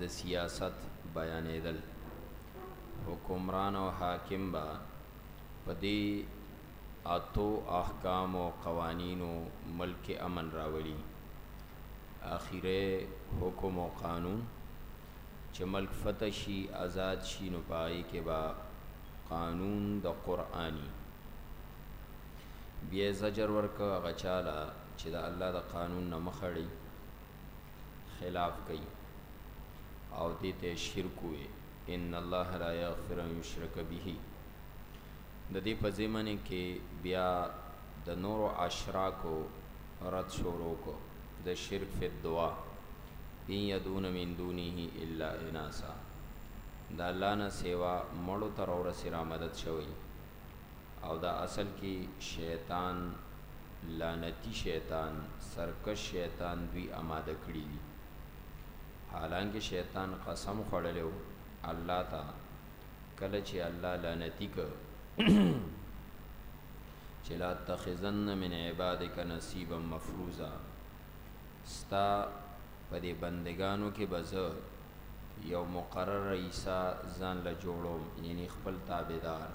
د سیاست بیانېدل، حکمران او حاکم به په دې اتو احکامو او قوانینو ملک کې امن راولي، اخیری حکم او قانون، چې ملک فتح شي، ازاد شي، نو په هغې کې به قانون د قرآني بیا زجر ورکړ هغه چاله چې د الله د قانون نه مخ اړي. خلاف کوي او دې ته شرک وي ان الله لا یغفر ان یشرک به د دې په زمنه کې بیا د نورو اشراکو رد شروع کو د شرک فی الدعا ان یدون من دونه الا اناسا دا الله نه سیوا مړو تر اور سره مدد شوی او دا اصل کې شیطان لعنتی شیطان سرکش شیطان دوی آماده کړی دي حالانکه شیطان قسم خوړلو الله تا کله چې الله لعنتی ک چې لا تخزن من عبادک نصیبا مفروزا ستا په دې بندگانو کې بز یو مقرر رئیسا ځان له جوړوم یعنی خپل تابعدار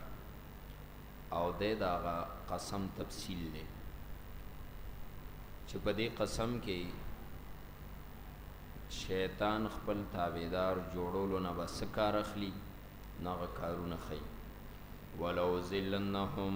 او د داغه قسم تفصیل دی چې په دې قسم کې شیطان خپل تابعدار جوړولو نه بس کار اخلي نه کارونه خي ولو ذلنهم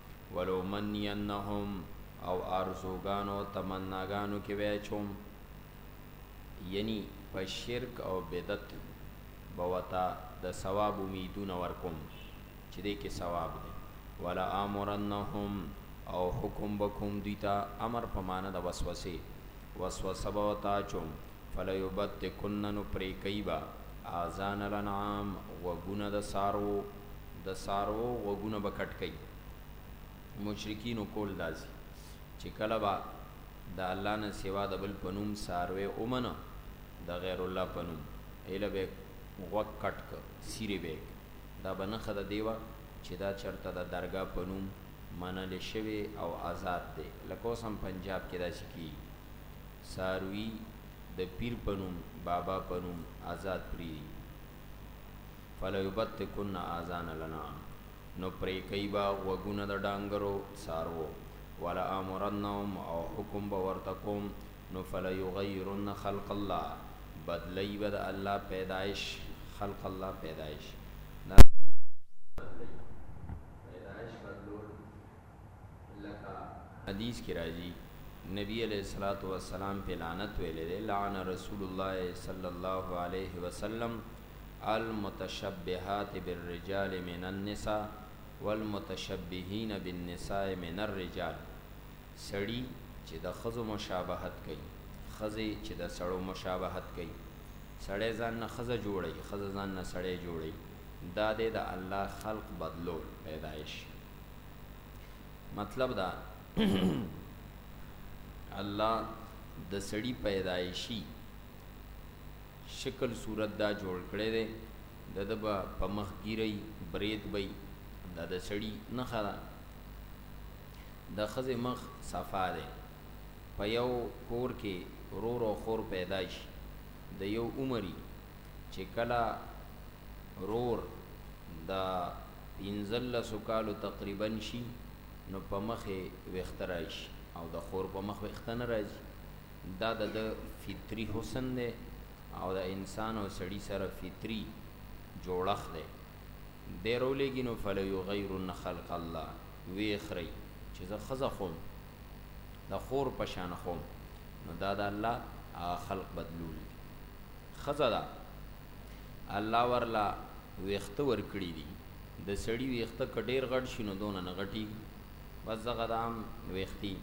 ولو منینهم او آرزوګانو او تمناګانو کې وای چوم یعنی په شرک او بدعت بوتا د ثواب امیدونه ورکوم چې دې کې ثواب دی ولا امرنهم او حکم بکوم دوی ته امر په معنا د وسوسه وسوسه به وتا چوم فلیبت کنن پریکیبا اذان الانعام وغونه د سارو د څاروو غوږونه به کټ کړي مشرکینو کول داسي چې کله به د الله نه سوا د بل په نوم څاروی ومنه د غیر الله په نوم ایله به غوږ کټ که سیرې به دا به نښه د دیوه چې دا چرته د درګاه په نوم منل شوی او آزاد دی لکه اوس هم پنجاب کې داسې کیږي څاروي د پیر په نوم بابا په نوم آزاد پریږدي فلیبتکن آذان الانعام نو پرې کوي به غوږونه د ډانګرو څاروو ولآمرنهم او حکم به ورته کوم نو فلیغیرن خلق الله بدلوي به د الله پیدایش خلق الله پیدایش د الله پیدایش بدلول لکه حدیث کې راځي نبي علیه الصلوة والسلام په لعنت ویلې ده لعن رسول الله صلی الله علیه وسلم المتشبهات بالرجال من النساء والمتشبهین بالنساء من الرجال سړي چې د خزو مشابهت کوي خزه چې د سړو مشابهت کوي سړی ځان نه خزه جوړي خزه ځان نه سړی جوړي دا د الله خلق بدلول پیدایش مطلب دا الله د سړی پیدایشي شکل صورت دا جوړ کړی دی د دبا په مخ ګیری برید بی دا د سړی نه خره د خزه مخ صفا دی په یو کور کې رور او خور پیدا شي د یو عمرې چې کلا رور د پنځلسو کالو تقریبا شي نو په مخ یې ویښته راشي او د خور په مخ ویښته نه راځي دا د ده فطري حسن دی او د انسان او سړي سره فطري جوړښت دی دی رولیږي نو فلیغیرن خلق الله ویې خري چې زه ښځه خوم د خور په شان خوم نو دا د الله هغه خلق بدلول دي ښځه ده الله ورلا ویخته ورکړي دي د سړی ویخته کډیر غټ شینو دون نه غټي بس دغه دام ویختی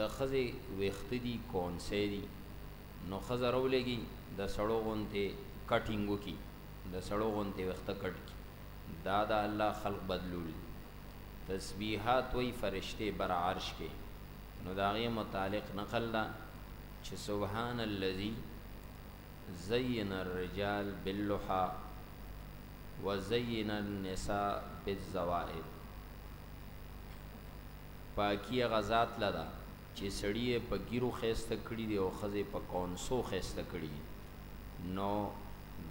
د خزه ویخته دي کون سي دي نو خزه رولېږي د سړو غونته کټینګو کی د سړو غونته ویخته کټ کی دا د الله خلق بدلول تسبیحات وی فرشته بر عرش کې نو داغه متعلق نقل دا چې سبحان الذي زين الرجال باللحى وزين النساء بالزوائد پاکي هغه ذات له ده چې سړي يې په ګيرو ښايسته کړي دي او ښځې په کونسو ښايسته کړي دي نو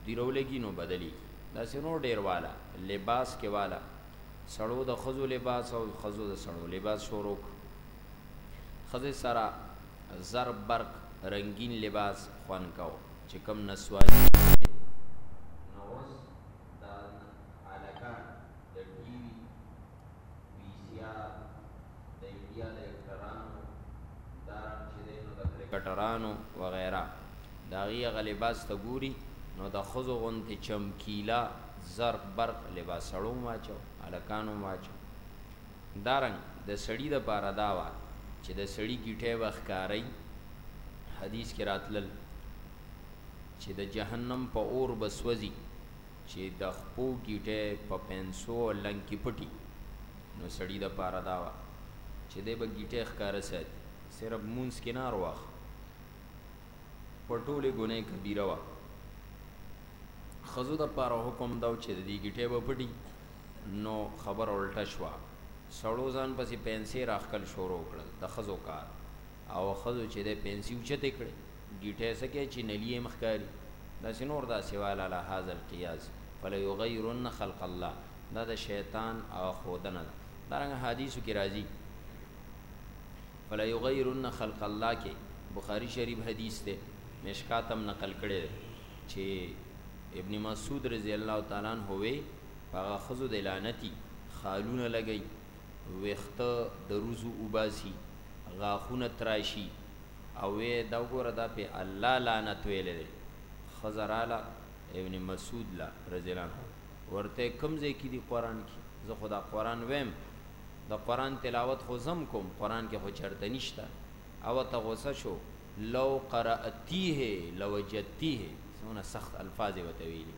دیرو لګي نو بدلی دا سينو ډیر والا لباس کې والا سړو د خزو لباس او خزو د سړو لباس شروع خزه سره زر برق رنګین لباس خوند کاو چه کوم نسواری یی کړی وه نو اوس دا هلکان د ټی وی وی سی آر د انډیا د اکټرانو دا رنګ چه دی نو د کرکټرانو وغیره د هغی هغه لباس ته ګوری نو د ښځو غونتی چمکیلا زر برق لباس سړو هم واچوه هلکانو هم واچوه. دا رنګ د سړي د پاره دا وه چې د سړي ګيټی به ښکارئ، حديث کې راتلل چې د جهنم په اور به سوځي چې د خپو ګيټی په پنسو او لنګ کې پټي نو سړي د پاره دا وه چې دی به ګيټی ښکاره ساتي صرف لمونځ کې نه ارواښ په ټولې ګناه کبيره وه ښځو د پاره حکم دا و چې د دې ګيټی به پټي نو خبره الټه شوه سړو ځان پسې پنسې راښکل شروع کړل د ښځو کار او ښځو چې دی پنسي اوچتې کړې ګیټی څه کوي چې نلي هم ښکاري داسې نور داسې وایل علی هذا القیاس فلیغیرن خلق الله دا د شیطان هغه ښودنه ده دارنګه حدیثو کې راځي فلیغیرن خلق الله کې بخاری شریف حدیث دی مشکاتم نقل کړی دی چې ابن مسعود رضی الله تعالی عنہ وی هغه خزو د لعنتی خالونه لګی ویخته د روزو اوباسی غاخونه تراشی او وی دا وګوره دا په الله لعنت ویلی دی خزه راله ابن مسعود لا رضی الله عنه ورته کوم ځای کی دی قران کی زه خدا قران ویم د قران تلاوت خو زم کوم قران کې خو چرته نشته او ته غوسه شو لو قراتیه لوجدتیه سونه سخت الفاظ وتویلی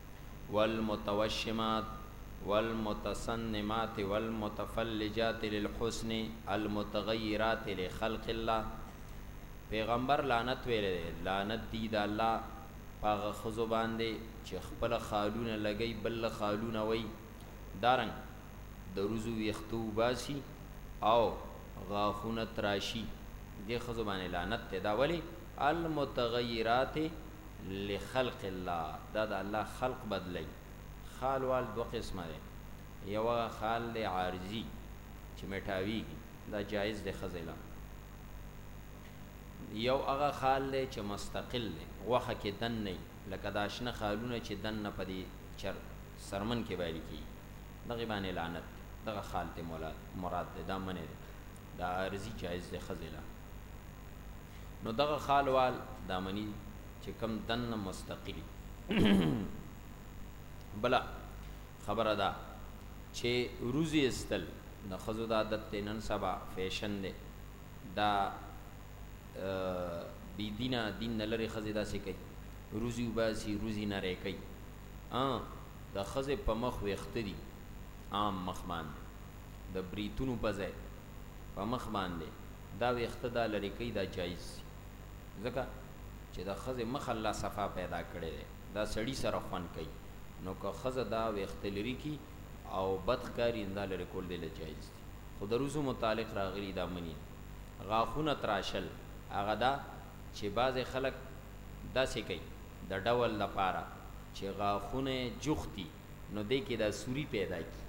والمتوشمات والمتسنمات والمتفلجات للحسن المتغیرات لخلق الله پیغمبر لعنت ویلی دی لعنت دی د الله په هغه ښځو باندې چې خپل خالونه لګی بل له خالونه وی دارنګ د روزو ویښته وباسي او غاښونه تراشي دې ښځو باندې لعنت دی دا ولې المتغیرات لخلق الله دا د الله خلق بدلوي خال وال دوه قسمه دی یو هغه خال دی عارضي چې مټاویږي دا جایز دی ښځې له یو هغه خال دی چې مستقل دی غوښه کې دن نه لکه دا شنه خالونه چې دن نه پدې چر سرمن کې بایل کی دغه باندې لعنت دی دغه خال ته مراد دی دا منه دی دا عارضي جایز دی ښځې له نو دغه خال وال دامنی چه کم دننه مستقلی بله خبره دا چه روزی استل د خزو دا عادت ته نن سبا فیشن ده دا بی دینه دین نلری خزی دا سی کئی روزی وباسی روزی نره کئی د خزه په مخ ویخت دی عام مخ باندې د بریتونو په ځای په مخ باندی دا ویښته دا لری کړی دا جایز دی ځکه چی د ښځی مخ الله صفا پیدا کړی دی دا سړی سره خوند کوي نو که ښځه دا ویښته لری کړي او بد ښکاری نو دا لری کول دی له جایز دی خو د روزو متعلق راغلی دا منی دی غاښونه تراشل هغه دا چی بعضی خلک داسی کوي د ډول لپاره چی غاښونه یې جوخت دي. نو دی کې دا سوری پیدا کی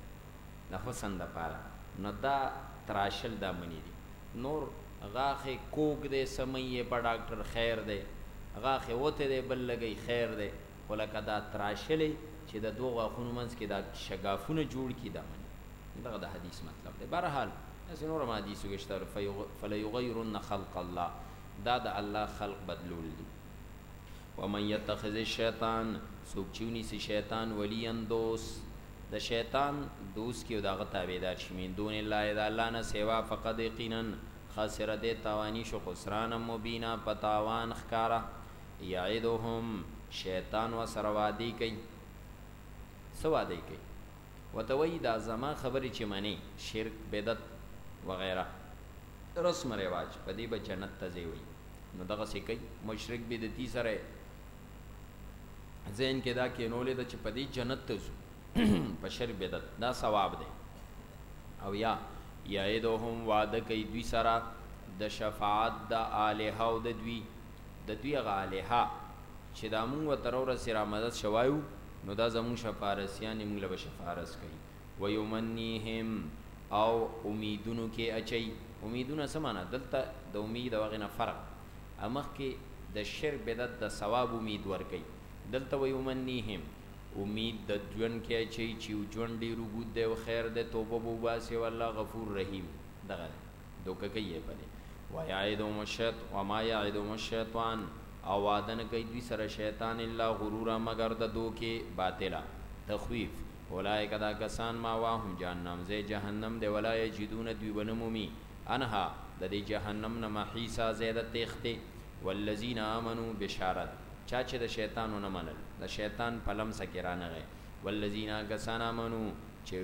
د حسن د پاره نو دا تراشل دا منی دی نور غاخ کوګ دی سمئی یې په ډاکټر خیر دی غاخ وته دی بل لګی خیر دی خو لکه دا تراشلې چې د دوه غاخونو منځ کې دا شګافونه جوړ کی دا منی دغه د حدیث مطلب دی بهرحال داسې نور هم حدیثو کې شته فلیغیرن خلق الله دا د الله خلق بدلول دي ومن یتخذ الشیطان سوک چونی سی شیطان ولین دوس د شیطان دوس کیو داغه تابعدار شي من دون الله اذا الله نه سیوا فقد یقینا خسر د توانی شو خسران مبینا پتاوان خکارا یعدهم شیطان وسره وادي کوي سو وادي کوي وتوی دا زما خبرې چې منی شرک بدعت وغیرہ رسم رواج په دې به جنت ته ځي وي نو دغه څه کوي مشرک بدعتي سره زین کې دا کې نولې د چې په دې جنت ته ځو په شرک بدعت دا ثواب دی او یا یعدهم وعده کوي دوی سره د شفاعت د الہ او د دوی د دوی غالها چې دا مونږ تر ورسې را مدد شوایو نو دا زمون شفارسیان مونږ له شفارس کوي ويمنيهم او اميدونو کې اچوي اميدونه څه معنی دلته د اميد او هغې نه فرق ا مخکې د شرک بدعت د ثواب اميد ورکوي دلته ويمنيهم اميد د ژوند کې اچوي چې ژوند ډېر اوږد دی او خیر دی توبه به وباسي او الله غفور رحیم دغه دوکه کوي په دې ويعدهم الشیط وما يعدهم الشیطان او وعده نه کوي دوی سره شیطان الا غرورا مګر د دوکې باطله تخویف اولئک دا کسان مأواهم جهنم ځای جهنم دی ولا یجدون دوی به نه مومي عنها د دې جهنم نه محیصا ځای د تېښتې والذین آمنوا بشارت چا چې د شیطان ونه منل د شیطان په لمسه کې رانغی والذین هغه کسان آمنوا چې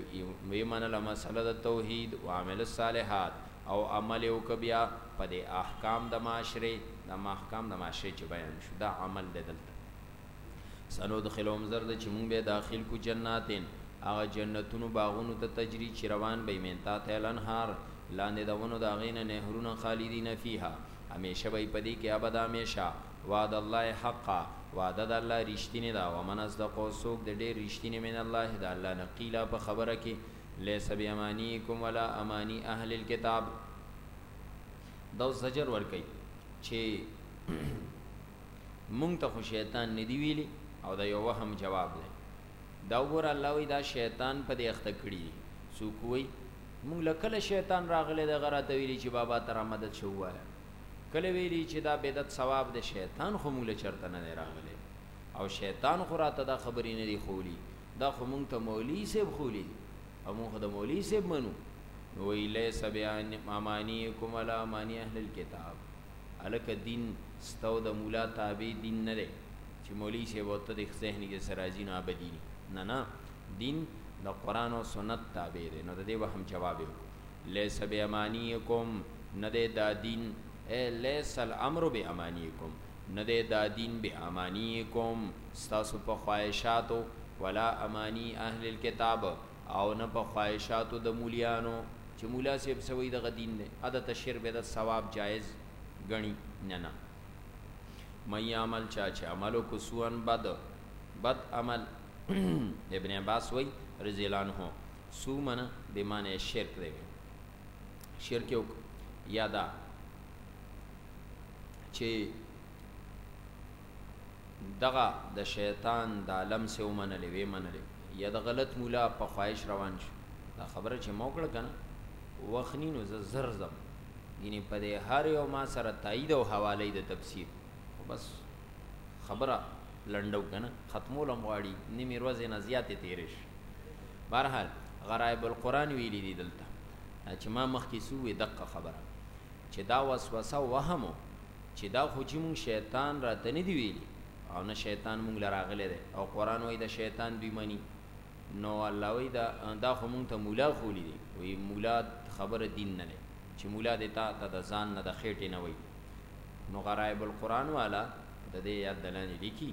ویې منله مسله د توحید وعملوا الصالحات او عمل یې وکړ بیا په دې احکام د معاشرې دا احکام د معاشرې چې بیان شو دا عمل دی دلته سندخلهم زرد چې مونږ به داخل کو جناتین هغه جنتونو باغونو ته تجری چې روان به من تا ته لنهار لاندې دونو دا غینه نهرونه خالدین فیها همیشه به پدې کې ابد همیشه وعد الله حقا وعده د الله رښتینی دا ومن اصدق او سوق د ډېر رښتینی من الله د الله نقیلا په خبره کې لیس بیمانیکم ولا امانی اهل الكتاب دا زجر ور کوي چې مونږ ته خو شیطان ندی ویلی او دا یو وهم جواب دی دا وګوره الله وی دا شیطان په دې اخته کړی دی څوک وی مونږ له کله شیطان راغلی دی غره ته ویلی چې بابا ترا مدد شو وایا کله ویلی چې دا بدعت ثواب دی شیطان خو مونږ له چرته نه راغلی او شیطان خو راته دا خبرې نه دی خولی دا خو مونږ ته مولوی صاحب خولی دی او مونږ خو د مولوی صاحب منو نو وی لیس بیان امانیکم ولا امانی اهل الكتاب هلکه دین سته او د مولا تابع دین نه دی چې مولوی صاحب او ته د ذهن کې سره راځي نو هغه دیني نه نه دین د قرآن او سنت تابع دی نو د دې به هم جواب یې وکړو لیس بیمانیکم نه دی دا دین ای لیس الامر بیمانیکم نه دی دا دین بیمانیکم ستاسو په خواهشاتو ولا امانی اهل الكتاب او نه په خواهشاتو د مولیانو چې مولا صیب څه وایي دغه دین دی اده تشهیر بدعت ثواب جایز ګڼي نه نه من یعمل چا چې عمل وکړو سوءا بد بد عمل ابن عباس وایي رضی الله عنه سو منه بمعنی شرک دی شرک یو یادا چې دغه د شیطان دا لمسې ومنلې، ویې منلې، یا د غلط ملا په خواهش روان شو، دا خبره چې ما وکړه کنه وخني نو زه زر ځم، ګینې په دې هر یو ما سره تایید او حوالې د تفسیر، خو بس خبره لنډو کنه ختمول هم غواړي نیمې ورځې نه زیاتې تیرې شي. بهرحال غرایب القرآن ویلي دي دلته چې ما مخکې څه وویل دقه خبره چې دا وسوسه وهم و چی دا خو چی مونږ شیطان راته نه دی ویلی او نه شیطان مونږ له راغلی دی او قران وایی دا شیطان دوی منی نو الله وایی دا دا خو مونږ ته مولا ښولی دی وایی مولا خبره دین نه دی چی مولا دی تا ته د ځان نه د خیټی نه وایی نو غرایب القران والا ددی ایات دلاندی لیکی.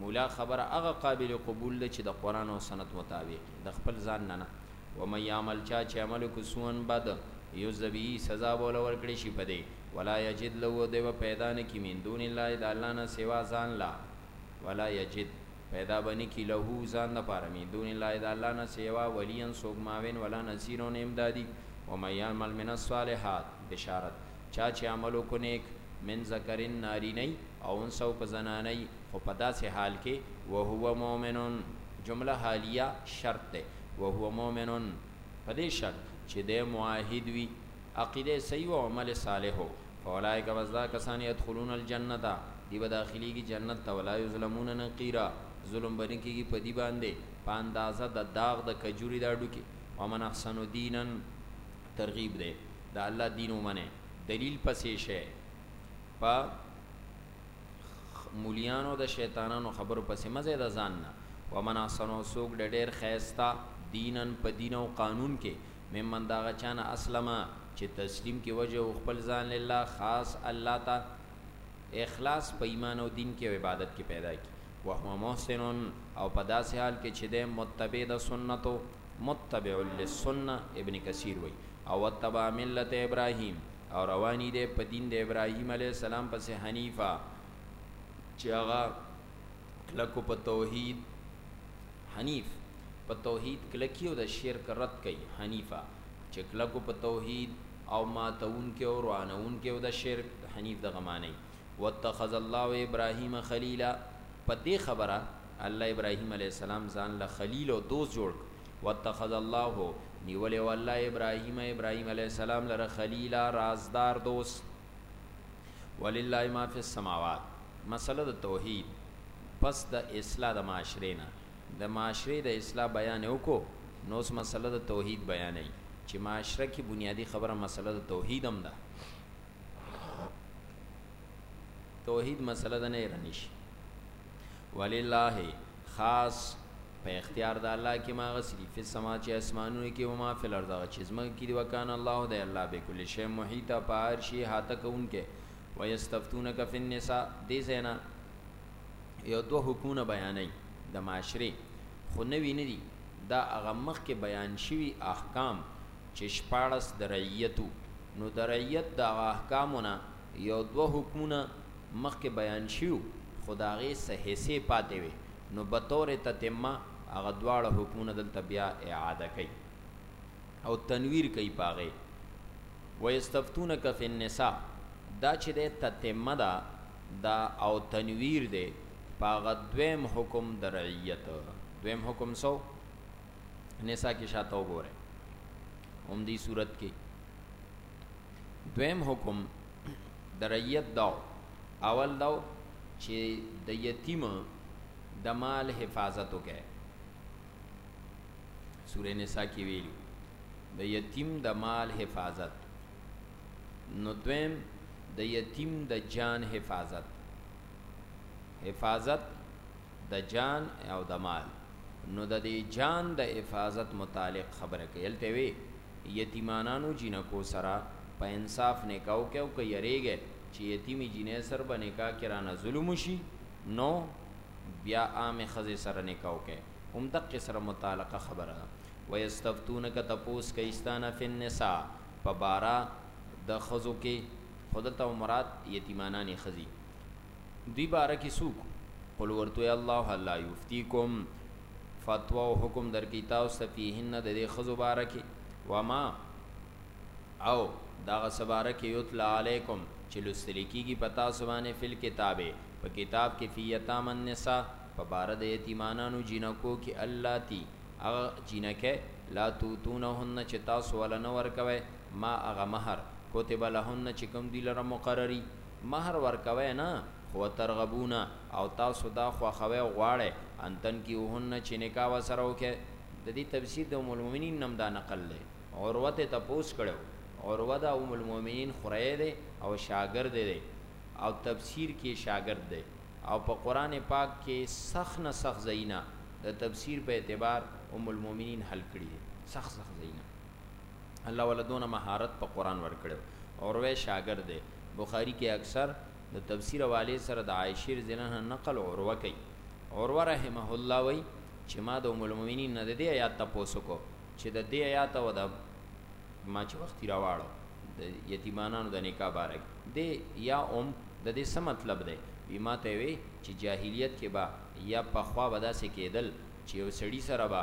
مولا خبره هغه قابل قبول ده چې د قرآن او سنت مطابق وي، د خپل ځان نه نه. ومن یعمل چا چې عمل وکړي سوءا بد، یجز به سزا به له ورکړل شي په دې، ولا یجد له او دی به پیدا نه کړي من دون الله د الله نه سوا ځان له، ولا یجد، پیدا به نه کړي له ځان لپاره من دون الله د الله نه سوا ولیا څوک معاون ولا نصیرا امدادي، ومن یعمل من الصالحات، بشارت، چا چې عمل وکړو نېک، من ذکر، نارینه يي، او انثی، او که زنانه يي، خو په داسې حال کې، وهو مؤمن، جمله حالیه شرط دی، وهو مؤمن، په دې شرط چې دی موحد وي، عقیده يې صحیح وه او عمل يې صالح و، فاولئک، پس دا کسان، يدخلون الجنة، دوی به داخلېږي جنت ته، ولا یظلمون نقیرا، ظلم به نه کېږي په دوی باندې په اندازه د داغ د کجوري د هډوکي، ومن احسن دینا، ترغیب دی د الله دین ومنئ دلیل پسې شئ په مولیانو د شیطانانو خبرو پسې مه ځئ د ځان نه ومن احسن او څوک د ډېر ښایسته دینن په دین او قانون کې ممن د هغه چا نه اسلمه چې تسلیم کې وجه او خپل ځان لله خاص الله ته اخلاص په ایمان او دین کې او عبادت کې پیدا کی وهو محسن او په داسې حال کې چې د متبع د سنتو متبع للسنه ابن کثیر وی او وتبع ملت ابراهیم او رواني دی په دین د ابراهیم علی السلام پس حنیفه چې هغه کلکو په توحید حنیف په توحید کلکی او د شرک رد کوي حنیفه چې کلکو په توحید او ماتون کې او روانون کې او د شرک حنیف د غمانه واتخذ الله ابراهیم خلیلا په دې خبره الله ابراهیم علیه السلام ځان له خلیل او دوست جوړ کړ، واتخذ الله، نیولی و الله ابراهیم، ابراهیم علیه السلام، لره خلیلا، رازدار دوست، ولله ما فی السماوات، مسله د توحید، پس د اصلاح د معاشرې نه، د معاشرې د اصلاح بیان یې وکړو، نو اوس مسله د توحید بیانوي، چې معاشره کې بنیادي خبره مسله د توحید هم ده. توحید مسله ده نه رنیش ولله خاص په اختیار د الله کې ما غسلی فی السما چې اسمانونو کې او ما فی الارض چې زمګ کې دی وکان الله د الله به کل شی محیطه پار شی هاته کونکه ويستفتونک فی النساء دې زینا یو دوه حکمونه بیانې د معاشره خو نه ویني دي دا هغه مخ کې بیان شوی احکام چې شپارس درعیتو نو درعیت د احکامونه یو دوه حکمونه مخکې بیان شوي وو، خو د هغې څه حصې پاتې وې، نو بطور تتمه هغه دواړه حکمونه دلته بیا اعاده کوي او تنویر کوي په هغې، ویستفتونک فی النساء، دا چې دی تتمه ده د او تنویر دی په هغه دویم حکم د رعیت، دویم حکم څه و؟ نساء کې شاته وګورئ همدې صورت کې. دویم حکم د رعیت داو اول داو چې د یتیم د مال حفاظت وکړي سورې نساء کې ویلو د یتیم د مال حفاظت نو دویم د یتیم د جان حفاظت حفاظت د جان او د مال نو د دې جان د حفاظت متعلق خبره کوي الته وی یتیمانانو جینکو سره په انصاف نکاح وکړئ او که یریږی چی یتیمی جینۍ سره به نکاح کی رانه ظلم وشی نو بیا عامې ښځې سره نکاح وکړئ هم دقی سره متعلقه خبره ده ویستفتونک تپوس کوي ستا نه فی النساء په باره د ښځو کی خو دلته به مراد یتیمانانې ښځی دی باره کی سوک قل ورتوی الله الله یفتیکم فتوا او حکم درکی تاسو ته فیهن د دې خزو باره کی وما او داغه سباره کې یتلا علیکم چې لوستل کیږي پتا سبانه فل کتابه په کتاب کې فی یتام النساء په بار د یتیمانانو جنکو کې الاتی اغه جنکه لا توتونهن چې تاسو ولنه ورکوي ما اغه مہر کوتب لهن چې کوم دی لره مقرری مهر ورکوی نه خو وترغبون او تاسو دا خوښوی او غواړی ان تنکحوهن چی نکاح ورسره وکړی ددی تفسیر د ام المومنین نه هم دا نقل دی عروه ته تپوس کړی وو عروه د ام المومنین خوری دی او شاګرد یی دی او تفسیر کی یی شاګرد دی او په قران پاک کی سخت نه سخت ځایونه د تفسیر په اعتبار ام المومنین حل کړی دی سخت سخت ځایونه. الله ولا دونه مهارت په قران ورکړو عروه شاګرد دی بخاری کې اکثر د تفسیر والے سره د عائشه رضی الله عنها نقل عروه کوي عروه رحمه الله وای چې ما د ام المؤمنین نه د دې آیات تاسو کو چې د دې آیات او د ما چې وخت راواړو د یتیمانانو د نکاح بارک دی یا ام د دې څه مطلب دی وی ما ته وی چې جاهلیت کې با یا پخوا ودا سه کېدل چې یو سړي سره به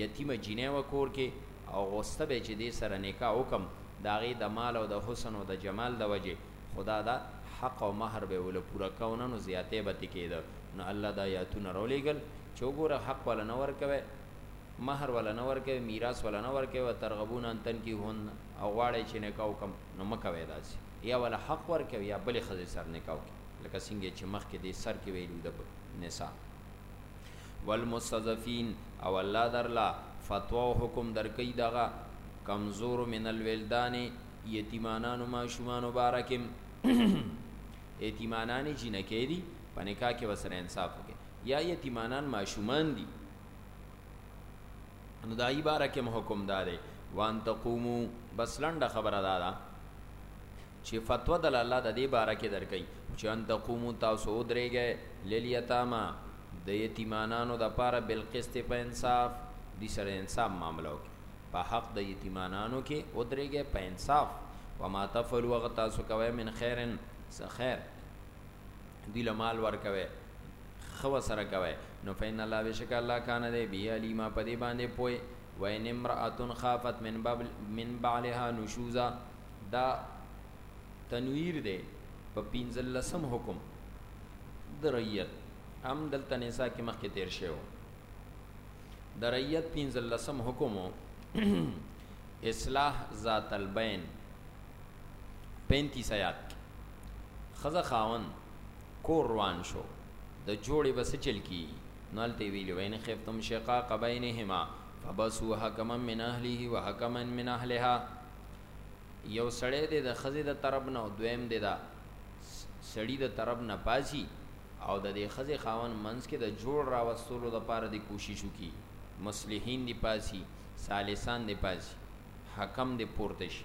یتیمه جینۍ وه کور کې او غوسته به یې چې دې سره نکاح وکړم د هغې د مال او د حسن او د جمال د وجې خو دا ده حق او مهر به یې وله پوره کاوه نه نو زیاتی به ترې کېده نو الله دا یاتونه رولېږل چې وګوره حق وله نه ورکوی مهر وله نه ورکوی میراث وله نه ورکوی وترغبون ان تنکحوهن او غواړی چې نکاح وکړم نو مه کوی داسې یا ولا حق ورکوي یا بلې ښځې سره نکاح وکړي لکه څنګه چې مخکې دې سر کې ویلي د نساء والمستضعفین او الله درله فتوا او حکم درکوي دغه کمزورو من الولدان یتیمانانو ماشومانو باره کې یتیمانان جنکې دي په نکاح کې وسره انصاف وکړي یا یتیمانان ماشومان دي نو دای باره کې حکم داري وان تقومو بس لنډه خبره دا ده چې فتوا د الله د دې باره کې درکې چې ان تقومو تاسو درېږي للیتاما د یتیمانانو د پاره بل قسط په انصاف دي سره انصاف معاملو کې په حق د یتیمانانو کې او درېږي په انصاف وما تفعلوا غ تاسو کوي من خیرن س خیر دی له مال ورکوي خو سره کوي نو فین الله بشک الله کان دی بی علیما په دې باندې پوي وین امراتن خافت من بابل من بعلها نشوزا دا تنویر دی په پینځلسم حکم دریت ام دلته نساء کې مخکې تیر شوی دریت پینځلسم حکم اصلاح ذات البین 35 آیات خزه خاون کور روان شو د جوړې به څه چل کېږي نو هلته یې ویلي وان خفتم شقاق بینهما فبعثوا حکما من اهله و حکما من اهلها یو سړی دی د ښځې د طرف نه او دویم دی د سړي د طرف نه پاسي او د دې ښځې خاون منځ کې د جوړ راوستلو دپاره دې کوشش وکړي مصلحین دې پاسي ثالثان دې پاسي حکم دې پورته شي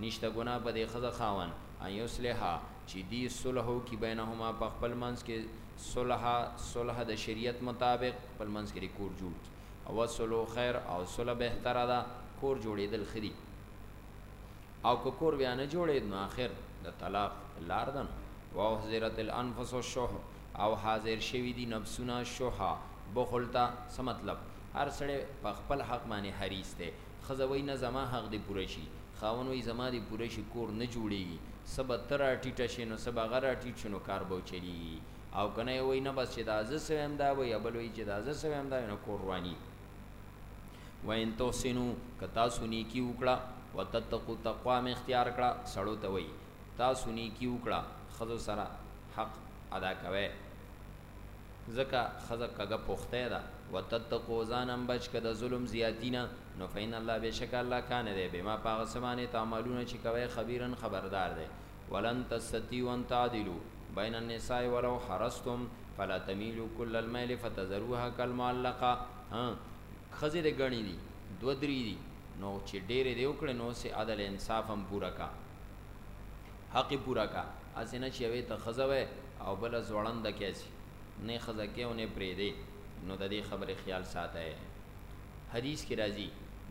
نشته ګناه په دې ښځه خاوند ان یصلحا چې دی صلح وکړي بینهما په خپل منځ کې صلح صلح د شریعت مطابق خپل منځ کې کور جوړ کړي او صلح خیر او صلح بهتره ده کور جوړېدل ښه دي او که کور بیا نه جوړېد نو آخر د طلاق لار ده نو واحذرت الانفس الشح او حاضر شوي دي نفسونه شح بخل ته څه مطلب هر سړی په خپل حق باندې حریص دی ښځه وایی نه زما حق دې پوره شي خاوند وایی زما دې پوره شي کور نه جوړیږي څه به ته را ټیټه شې نو څه به هغه را ټیټ شي نو کار به چلیږي او کنه یو وایی نه بس چې دا زه څه وایم دا به وي یا بل وایی چې دا زه څه وایم دا وي نو کور روانیږي وان تحسنو که تاسو نیکی وکړه وتتقو تقوا می اختیار کړه سړو ته وایی تاسو نیکی وکړه ښځو سره حق ادا کوئ ځکه ښځه کږه پښتۍ ده، وتتقو ځانم بچ که د ظلم زیاتي نه، نو فإن الله بېشکه الله کان دی بما په هغه څه باندې تعملون چې کوئ خبیرا خبردار دی، ولن تستطیعوا ان تعدلوا بین النساء ولو حرصتم فلا تمیلوا کل المیل فتذروها کالمعلقة هه ښځې دې ګڼې دي دوه درې دي نو چې ډېرې دې وکړې نو اوس یې عدل انصاف هم پوره کړه. حق یې پوره که هسې نه چې یوې ته ښځه وایې او بله ځوړنده کې هسې نه ښځه کې او نه پرېږدې نو د دې خبرې خیال ساته حدیث کې راځي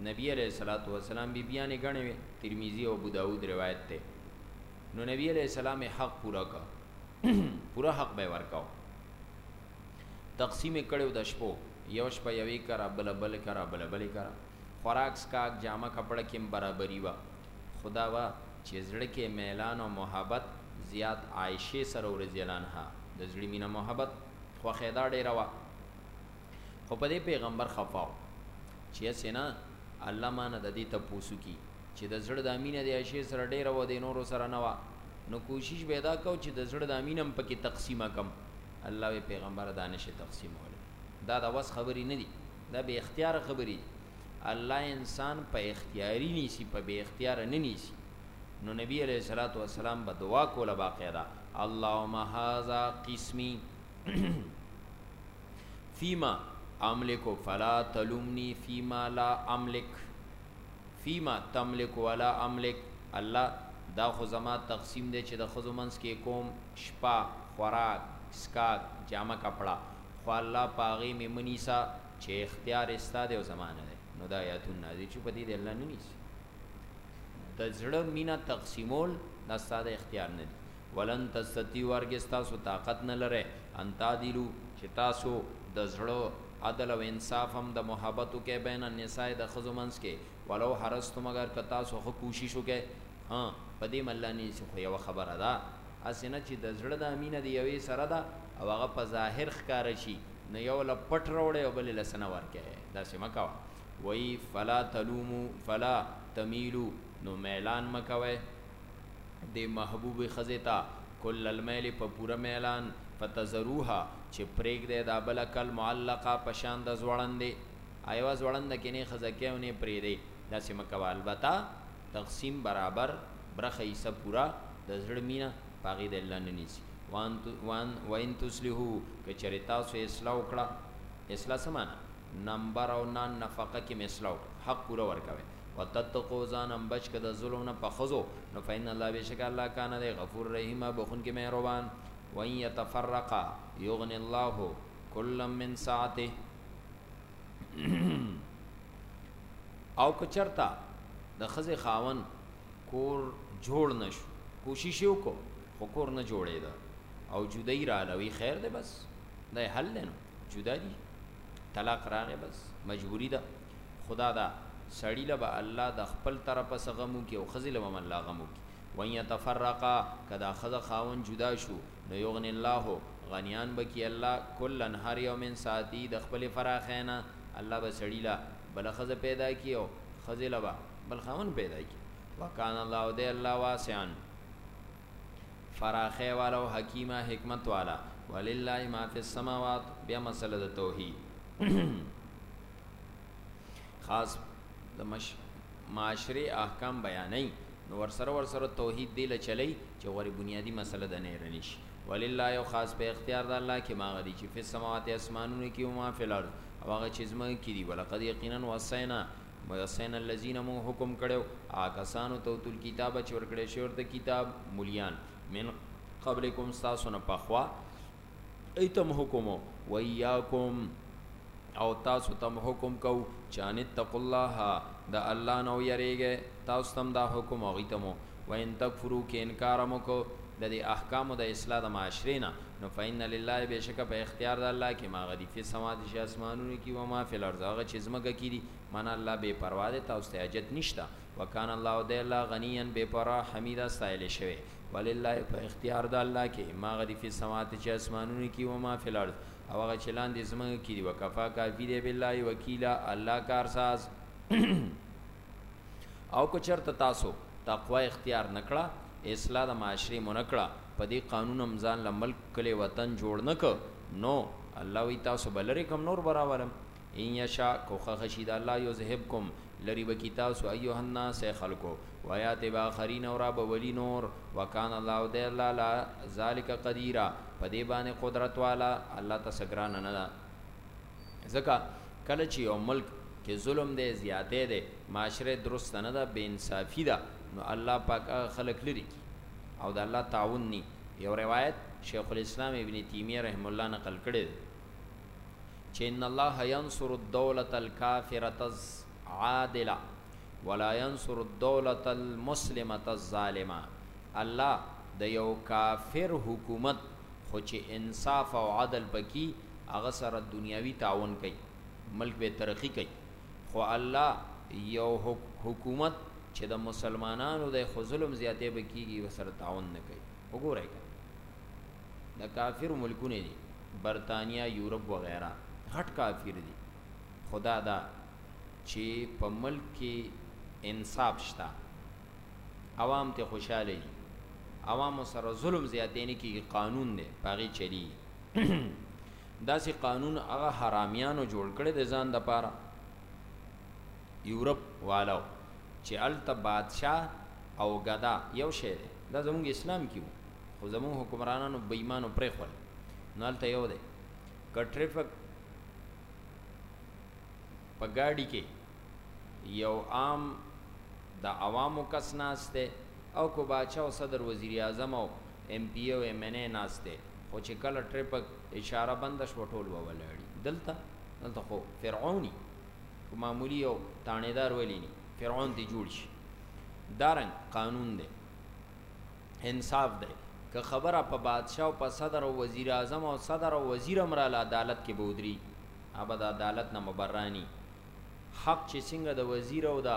نبي علیه الصلوة والسلام بي بیانې ګڼې وې ترمذي او ابوداود روایت دی نو نبي علیه السلام یې حق پوره که پوره حق به یې ورکاو تقسیم یې کړی و د شپو یو شپه یوې کره بله بل کره بله بلې کره خوراک سکاک جامه کپړه کې هم برابري وه خو دا وه چي زړه کي ميلان او محبت زيات عائشې سره و رضي الله عنها د زړي مينه محبت خوښه يې دا ډېره وه خو په دې پيغمبر خفه و چي هسي نه الله مانه د دې تپوس وکړي چي د زړه دا مينه د عائشې سره ډېره وه د نورو سره نه وه نو کوشش به يې دا کاو چي د زړه دا مينه هم پکي تقسيمه کم الله وي پيغمبره دا نه شې تقسيمولای دا د وس خبري نه دي دا بې اختياره خبري دي الله انسان په اختیاری نیسی په بی اختیاره نه نیسی نو نبی علیه الصلاة والسلام به دعا کوله باقاعده اللهم هذا قسمی فیما املک فلا تلومنی فیما لا املک فیما تملک ولا املک الله دا خو زما تقسیم دی چې د خزو منس کې کوم شپه خوراک سکاک جامه کپڑا خو الله پاغي می منیسا چه اختیار ستا دی او زما نه دی نو دا آیاتون نازل شو په دې دی الله نه نیسی د زړه مینا تقسیمول دا ستا د اختیار نه دی ولن تستتی ورګ تاسو طاقت نه لره ان تعدلو چې تاسو د زړه عدل او انصاف هم د محبتو کې بین النساء د خزو منس کې ولو حرستم اگر که تاسو خو کوشش وکړئ ها په دې مله نه سي خو یو خبره ده اسنه چې د زړه د امینه دی یوې سره ده او هغه په ظاهر ښکار شي نو یو له پټ راوړی او بل له سنه ورکه داسې مکوه وای فلا تلومو فلا تمیلو نو میلان مکوه د محبوب خزه تا کل المیل په پوره میلان فتذروها چې پریګ دی دا بل کل معلقه پشان د زوړندې ایوا زوړند کې نه خزه کې او نه پری دی داسې مکوه البته تقسیم برابر برخه ایسه پورا د زړه مینه په هغې د الله نه نیسي وان وان وان تسلیحو که چرې تاسو اصلاح وکړه اصلاح څه معنا نمبر او نان نفقه کې مې اصلاح وکړه حق پوره ورکوي وتتقو ځانم بچ که د ظلم نه په ښځو نو فإن الله بېشکه الله کانه دی غفور رحیم بخونکې مهربان وان یتفرقا یغني الله کلا من ساعته او که چرته د خزه خاون کور جوړ نه شو کوشش یې وکړو خو کور نه جوړېده او جدا یې رااله وی خیر دی بس دا یې حل دی نو جدا دي طلاق راغی بس مجبوری ده خدا دا سړی له به الله د خپل طرفه څه غم وکړي او ښځې له به الله غم وکړي وان یتفرقا که دا ښځه خاوند جدا شو نو یغني الله غنیان به کړي الله کلا هر یو من ساعتي د خپلې فراخۍ نه الله به سړي له بله ښځه پیدا کړي او ښځې له به بل خاون پیدا کی وکان الله او دی الله واسعا فراخه والا او حکیمه حکمت والا ولله ما فی السماوات بیا مسله د توحید خاص د مش معاشري احکام بیانې نو ور سره ور سره توحید دی له چلی چې غوري بنیادی مسله د نه رنیش ولله یو خاص په اختیار د الله کې ما غدي چې په سماوات اسمانونو کې او ما فی الارض هغه چې زمه کې دی ولقد یقینا وصینا مدسین الذین مون حکم کړو آکسانو تو تل کتاب چور کړی شور ته کتاب مليان من قبلکم تاسو نه پخوا ایتم حکم و ایاکم او تاسو تم حکم کو چانت تق الله د الله نو یریږي تاسو تم دا حکم او غیتمو وان تکفرو که انکار مو کو ددی احکامو د اصلاح د معاشری نه نو فان لله بیشکه په اختیار د الله کی ما غدی فی سمات چی اسمانونو کی و ما فی الارض هغه چی زمکه کی دی من الله بی پروا دی تاسو ته حاجت نشته وکان الله او دی الله غنیا بی پروا حمیدا ستایل شوی ولله په اختیار د الله کی ما غدی فی سمات چی اسمانونو کی و ما فی الارض او هغه چی لاندې زمکه کی دی وکفا کافی دی بالله وکیلا الله کارساز او که چرته تاسو تقوا اختیار نکړه اصلاح د معاشري مونکړه په دې قانون هم ځان له ملک کلی وطن جوړ نک نو الله وی تاسو بلری کم نور براولم ان یشا کوخه خشید الله یذهبکم لری بکی تاسو ایه الناس خلقو ویات با خرین اور اب ولی نور وکان الله د الله لا ذالک قدیرا پدی باندې قدرت والا الله تسګران نه ځکه کله چې یو ملک کې ظلم دی زیاته دی معاشره درست نه ده بے انصافی ده نو الله پاک خلق لري کی او د الله تعاون ني یو روایت شیخ الاسلام ابن تیمیه رحم الله نقل کړی دی چې ان الله ينصر الدوله الكافره العادله ولا ينصر الدوله المسلمه الظالمه الله د یو کافر حکومت خو چې انصاف او عدل پکې هغه سره دنیاوی تعاون کوي ملک به ترقی کوي خو الله یو حکومت چې د مسلمانانو د خو ظلم زیاتې به کیږي وسره تعاون نه کوي وګورئ کنه د کافر ملکونه دي برتانیا یورپ وغیرہ غټ کافر دي خدا دا چې په ملک کې انصاف شته عوام ته خوشاله دي عوام سره ظلم زیاتې نه کیږي قانون دی پاغي چلی داسې قانون هغه حرامیانو جوړ کړی د ځان د پاره یورپ والو چې الته بادشاه او غدا یو شی دی دا زموږ اسلام کې وو خو زموږ حکمرانانو بېمانو پرې خپل نو الته یو دی که ټریفک په ګاډي کې یو عام د عوامو کس ناست دی او که باچا او صدر وزیر اعظم او ایم پي ای او ایم این ای ناست دی خو چې کله ټریپک اشاره بنده شوه ټول به ولاړي دلته دلته خو فرعوني که معمولي یو تانیدار ولي ني فرعون ته جوړ شي دارنګ قانون دی انصاف دی که خبره په بادشاه او په صدر او وزیر اعظم او صدر او وزیر امراله عدالت کې بودري ابد عدالت نه مبراني حق چی څنګه د وزیر او د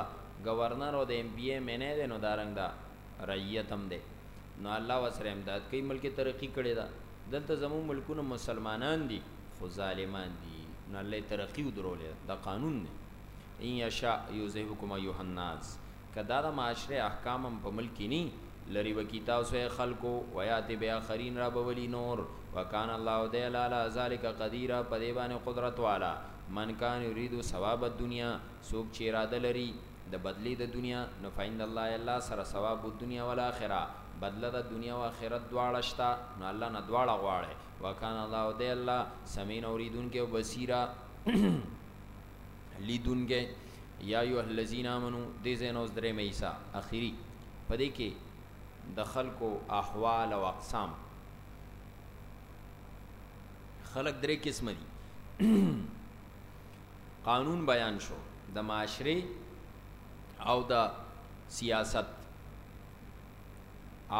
ګورنر او د ایم پی ایم این ای دی نو دارنګ د رعیت هم دی نو الله وسره امداد کوي ملک ترقی کړی ده دلته زمو ملکونه مسلمانان دي خو ظالمان دي نو الله ترقی ودرولې ده دا قانون دی ان یشاء یذهبکم ایها الناس که دا د معاشرې احکام هم په ملک کې نی لری وکی تاسو ېې خلکو ویاتی به اخرین را به ولی نور وکان الله او دی الله علی ذالک قدیرا په دی باندې قدرت والا من کان یرید ثواب الدنیا څوک چې اراده لری د بدلی د دنیا نو فعند الله الله سره ثواب الدنیا والاخره بدله د دنیا او اخرت دواړه شته نو الله نه دواړه غواړی وکان الله او دی الله سمین اوریدونکی او بصیرا لیدونګه یا ایو الذین امنو دې زینوس درې مېسا اخیری پدې کې د خلکو احوال او اقسام خلک درې قسم دي قانون بیان شو د معاشره او د سیاست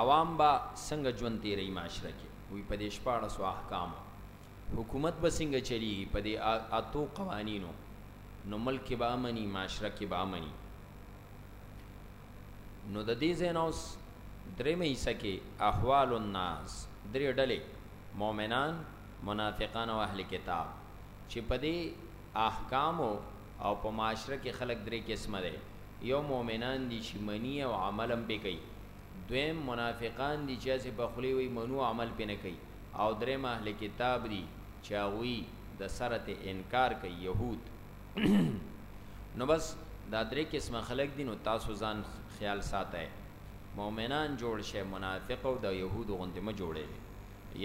عوام با څنګه ژوند تیرې معاشره کې وی پدې شپاړه سو احکام حکومت به څنګه چلیږي په دې اتو قوانینو نو ملک کې به امني معاشره کې به امني نو د دې زینوس درې مېسه کې احوال الناس درې ډلې مؤمنان منافقان او اهل کتاب چې په دې احکام او په معاشره کې خلک درې قسمه دي یو مؤمنان دي چې منی او عملم به کوي دویم منافقان دي چې په خلی وي منو عمل پې نه کوي او دریم اهل کتاب دي چې هغوی د سره ته انکار کوي یهود نو بس دا درې قسمه خلک دي نو تاسو ځان خیال ساته مؤمنان جوړ شئ منافق او د یهود غوندې م جوړېږي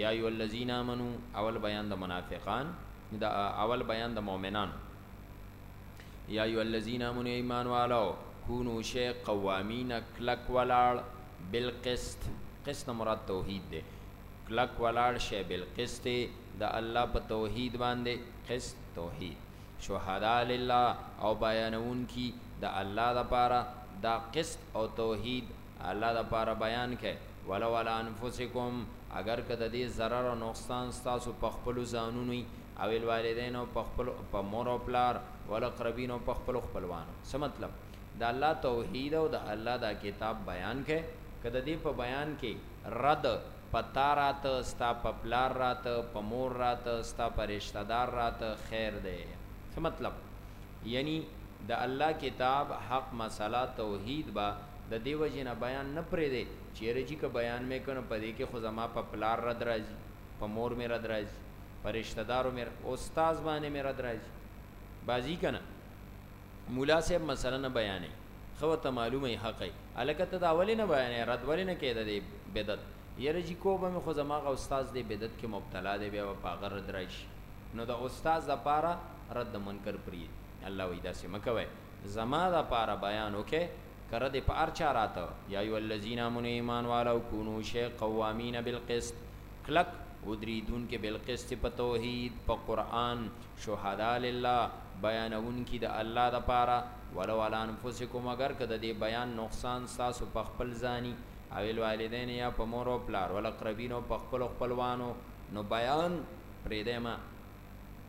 یا ایو الذین آمنو اول بیان د منافقان د اول بیان د مؤمنانو یا ایو الذین امنوا ایمان والو کونو شی قوامین کلک ولاړ بالقسط قسط مراد توحید ده کلک ولاړ شی بالقسط د الله په توحید باندې قسط توحید شهدا لله او بیانون کی د الله د پاره دا قسط او توحید الله د پاره بیان کړي ولو علی انفسکم اگر که د دې zarar او نقصان تاسو په خپل ځانونی او الوالدین او په خپلو په مور او پلار والاقربین او په خپلو خپلوانو څه مطلب د الله توحید او د الله دا کتاب بیان کړه که د دې په بیان کې رد په تا راته ستا په پلار راته په مور راته ستا په رشته دار راته خیر دی څه مطلب یعنی د الله کتاب حق مسله توحید به د دې وجې نه بیان نه پرېږدې چې یاره جی که بیان مې کړ نو په دې کې خو زما په پلار رد راځي په مور مې رد راځي په رشتہ دارو مې استاد باندې مې رد راځي بازی کنه مولا صاحب مسله نه بیانې خو ته معلومه حق ای الکه ته دا ولې نه بیانې رد ولې نه کېده دې بدعت یره جی کو به خو زماغه استاد دې بدعت کې مبتلا دی بیا په غر رد راشي نو د استاد د پاره رد منکر پری الله وې داسې مکوي زما د پاره بیان وکې کره دی په هر چا راته یا ایو الذین امنو ایمان والو کونو شی قوامین بالقسط کلک ودریدون کې بالقسط په توحید په قران شهدا لله بیانون کې د الله د پاره ولو علی انفسکم اگر کده دی بیان نقصان ساسو په خپل ځانی او الوالدین یا په مور او پلار ولقربینو په خپل خپلوانو نو بیان پرې دیمه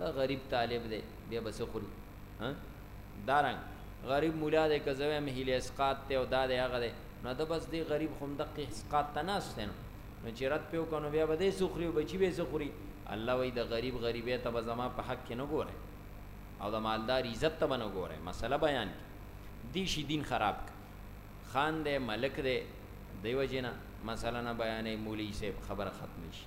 دا غریب طالب دی بیا به څه خوري ها دا رنګ غریب مولا دی که زه وایم هیله اسقاط دی او دا دی هغه دی نو دا بس دی غریب خو همدقې اسقاط ته ناست دی نو نو چې رد پې وکړو بیا به دی څه خوري او بچي به یې څه خوري الله وایي د غریب غریبۍ ته به زما په حق کې نه ګورئ او د مالدار عزت ته به نه ګورئ مسله بیان کړي دی شي دین خراب کړي خان دی ملک دی دیو جنه مسله نه بیانې مولوي صاحب خبره ختمه شي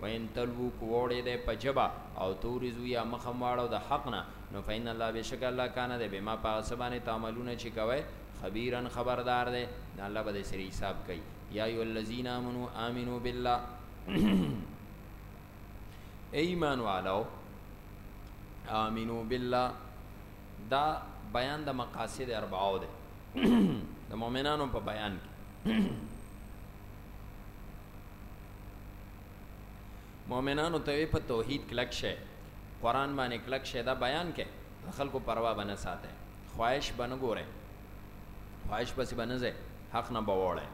وان تلوو که واوړې دی په ژبه او تورزو یا مخ هم واړو د حق نه نو فان الله بېشکه الله کانه دی بما په هغه څه باندې تعملون چې کوی خبیرا خبردار دی نه الله به دې سره حساب کوي یا ایو الذین آمنو آمنو بالله ایمان والو آمنو بالله دا بیان د مقاصد اربعو ده د مؤمنانو په بیان کې مؤمنانو ته په توحید کلک شه قران باندې کلک شه دا بیان کې خلکو پروا بنه ساته خواهش بنه ګوره خواهش پس بنه زه حق نه بوړې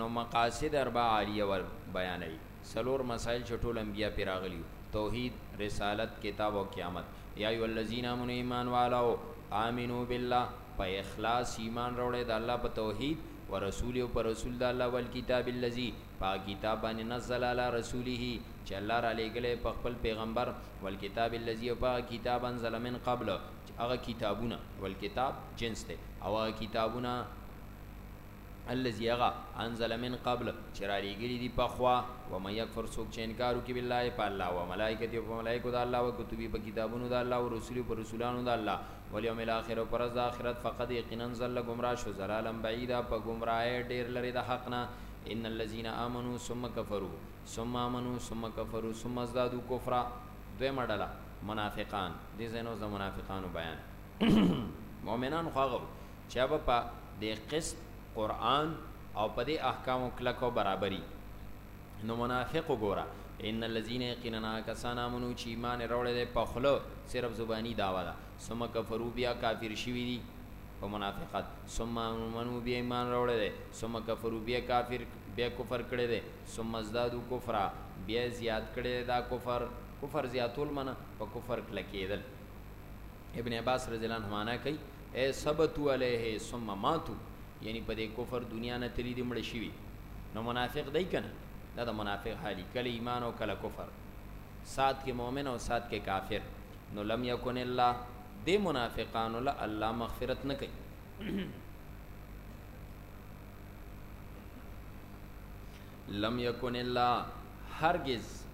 نو مقاصد اربع عالیه ور بیانې سلور مسائل چې ټول انبیا پیراغلی توحید رسالت کتاب او قیامت یا ایو الذین امنوا ایمان والو امنو بالله په اخلاص ایمان راوړی د الله په توحید ورسوله او په رسول د الله والکتاب الذی په کتاب باندې نزل علی رسوله چې الله را لېږلی په خپل پیغمبر والکتاب الذی او په کتاب انزل من قبل چې هغه کتابونه والکتاب جنس دی او هغه کتابونه الذي هغه انزل من قبل چې را لېږلي دي پخوا ومن یکفر څوک چې انکار وکړي بالله په الله او ملایکته او په ملایکو د الله او کتبه په کتابونو د الله او رسولو په رسولانو د الله والیوم الاخر او پر ورځ د آخرت فقد یقینا ضل ګمراه شو ضلالا بعیدا په ګمراهۍ ډېر لرې د حق نه ان الذين آمنوا ثم كفروا ثم آمنوا ثم كفروا ثم ازدادوا كفرا دویمه ډله منافقان دې ځای نه اوس د منافقانو بیان مؤمنان خو هغه چا به په دې قسط، قرآن، او په دې احکامو کلک او برابر وي. نو منافق وګوره، ان الذین یقینا هغه کسان آمنو چې ایمان یې راوړی دی په خوله صرف زباني دعوه ده، ثم کفروا بیا کافر شوي دي په منافقت، ثم آمنو بیا ایمان راوړی دی، ثم کفروا بیا کافر بیا کفر کړی دی، ثم ازدادوا کفرا بیا یې زیات کړی دی دا کفر، کفر زیاتول معنی په کفر کلکېدل. ابن عباس رضی الله عنه معنی کوي. اي ثبتوا عليه ثم ماتو يعني په دې کفر دنيا نه تللي دي مړه شوي نو منافق دی کنه دا د منافق حالي کله ايمان او کله کفر سات کې مؤمن او سات کې کافر نو لم يكن الله دې منافقانو له الله مغفرت نه کوي لم یکن الله هرگز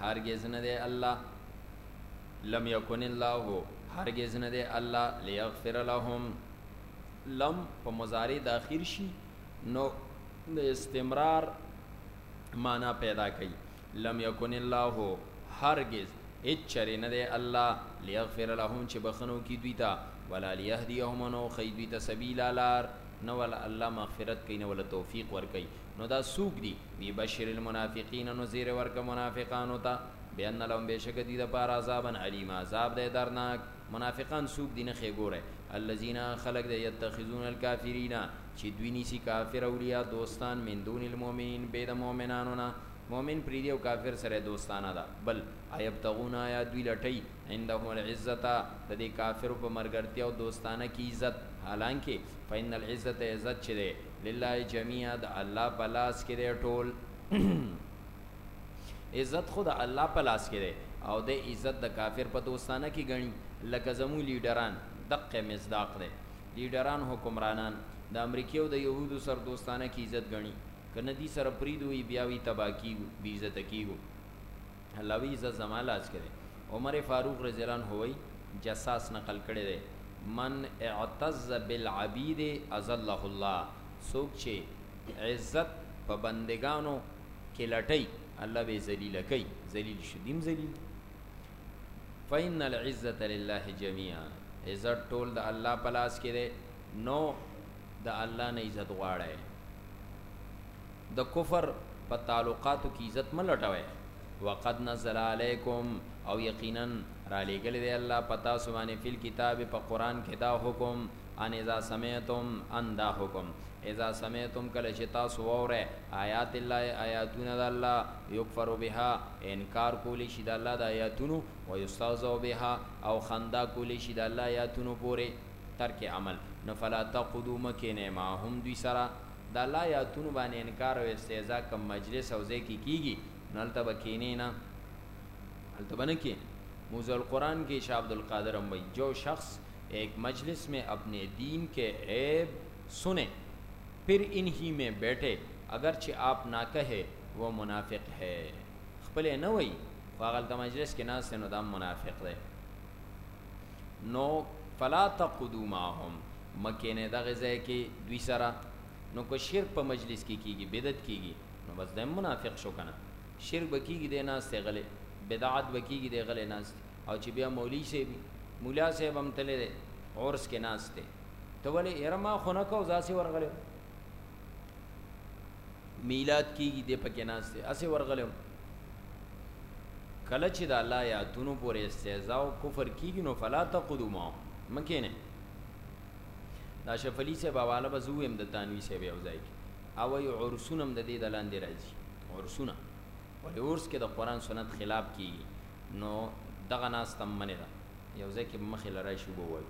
هرگز نه دی الله لم یکن الله هرگز نه دی الله لیغفر لهم لم په مضارع داخل شي نو د استمرار معنا پیدا کوي لم یکن الله هرگز هیڅ چره نه دی الله لیغفر لهم چې بخنو کی دوی ته ولا لیهدیهم نو خی دوی ته سبیل لار نو ول الله مغفرت کین ول توفیق ور کوي نو دا څوک دي؟ وي بشر المنافقین نو زیره ورکه منافقانو ته بأن لهم بشک دوی د پاره عذابا علیما عذاب دی درناک منافقان څوک دي نخې ګوره الذين خلق د يتخذون الكافرین چې دوی نیسی کافر اولیاء دوستان من دون المؤمنین بيد مؤمنانو نه مؤمن پری دی او کافر سره دوستانه ده بل ايبتغون آیا دوی لټی عندهم العزه د دې کافر په مرګرتیا او دوستانه کی عزت حالانکه فإن العزه عزت چې ده لله جميعا د الله په لاس کې دی ټول عزت خو د الله په لاس کې دی او د عزت د کافر په دوستانه کې غني لکه زمو لیډران دقه مصداق دی لیډران حکمرانان د امریکای او د يهودو سر دوستانه کې عزت غني کنه دي سره پریدوي بیا وی تباکی بی عزت کیږي الله وی عزت زما لاس کې دی عمر فاروق رضی الله عنه وی جساس نقل کړی دی من اعتز بالعبید ازله الله سوک چې عزت په بندگانو کې لټي الله به ذلیل کوي ذلیل شدیم ذلیل فإن العزة لله جميعا عزت ټول د الله پلاس کې ده نو د الله نه عزت غواړي د کفر په تعلقاتو کی عزت مه لټوی وقد نزل علیکم او یقینا را لګل دی الله پتا سبحانه فی الكتاب په قران کې دا حکم ان اذا سمعتم ان دا حکم اذا سمعتم کله چې تاسو وره آیات الله آیاتونه د الله یکفر بها انکار کولی شي د الله د آیاتونو او یستهزئ بها او خندا کولی شي د الله آیاتونو پورې ترک عمل نفلا تقدو مکه نه ما هم دوی سره د الله یاتونو باندې انکار او استهزاء کوم مجلس او ځای کې کیږي نو هلته به کینې نه هلته به نه کینې موزه القرآن کې شاه عبدالقادر هم وایي جو شخص ایک مجلس میں اپنے دین کے عیب سنے پھر انہی میں بیٹھے اگرچہ آپ نہ کہے وہ منافق ہے خپل نه وای خو هغه د مجلس کې ناس نه دام منافق دی نو فلا تقدو معهم مکینه دغه ځای کې دوی سره نو که شرک په مجلس کې کیږي بدعت کیږي نو بس د منافق شو کنه شرک بکیږي د ناس ته غلې بدعت بکیږي د غلې ناس او چې بیا مولوی صاحب مولا صاحب هم تللی عرس کې ناس ته ته ولې ارما خونه کو ځاسي ورغله میلاد کیږي د پکې ناس ته اسه ورغلم کله چې د الله یاتونو پر استهزاء او کفر کیږي نو فلا تقدو ما مکه نه دا شفلی سے باواله بزویم د تانوی سے به اوځای او ای عرسونم د دې د لاندې راځي عرسونه ولې عرس کې د قران سنت خلاف کیږي نو دغه ناس تم منه ده یو ځکه مخې لرای شو بووي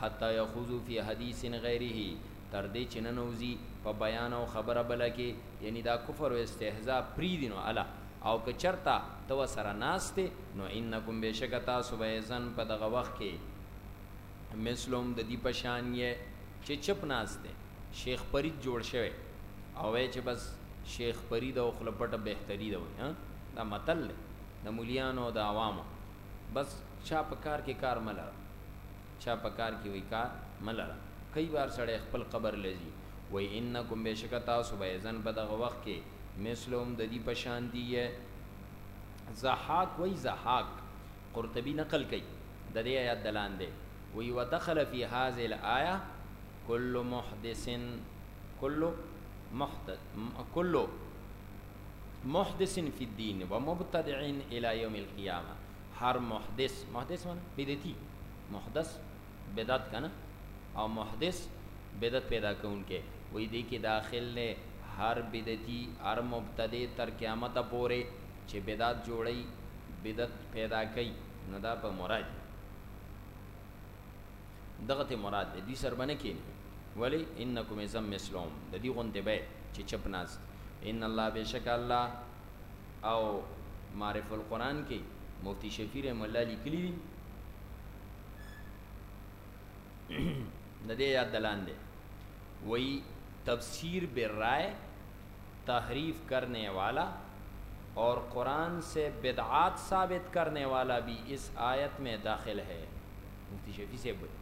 حتا یخوذو فی حدیث غیره تر دې چې ننوځي په بیان او خبره بله کې یعنی دا کفر او استهزاء پریږدي نو الا او که چرته ته ورسره ناست یې نو انکم بېشکه تاسو به اذا په دغه وخت کې مثلهم د دي په شان یې چې چپ ناست دی شیخ پرید جوړ شوی او وایي چې بس شیخ پرید او خله پټه بهتري ده وایي دا متل دی د ملیانو او د عوامو بس چا په کار کې کار مه لره چا په کار کې وایي کار مه لره کۍ بار سړی خپل قبر له ځي وایي انکم بېشکه تاسو به اذا په دغه وخت کې مثلهم د دوی په شان دي یئ ضحاک وایي ضحاک قرطبي نقل کوي د دې آیات دلان دی وایي ودخل فی هذه الآیه کل محدث کل محدث کل محدث فی الدین ومبتدع الی یوم القیامه هر محدث محدث من بدعتي محدث بدعت کنه او محدث بدعت پیدا کونکي وې دې کې داخل نه هر بدعتي هر مبتدی تر قیامت پورې چې بدعت جوړي بدعت پیدا کوي نو دا په مراد دغه ته مراد دې سربنه کې ولی انکم زم مسلم د دې غونډه به چې چپناست ان الله بشک الله او معرف القرآن کې مفتی شفیع رحم الله لیکلی دی د دې یاد دلان دی وی تفسیر برائے تحریف کرنے والا اور قرآن سے بدعات ثابت کرنے والا بھی اس آیت میں داخل ہے مفتی شفیع سے بھئی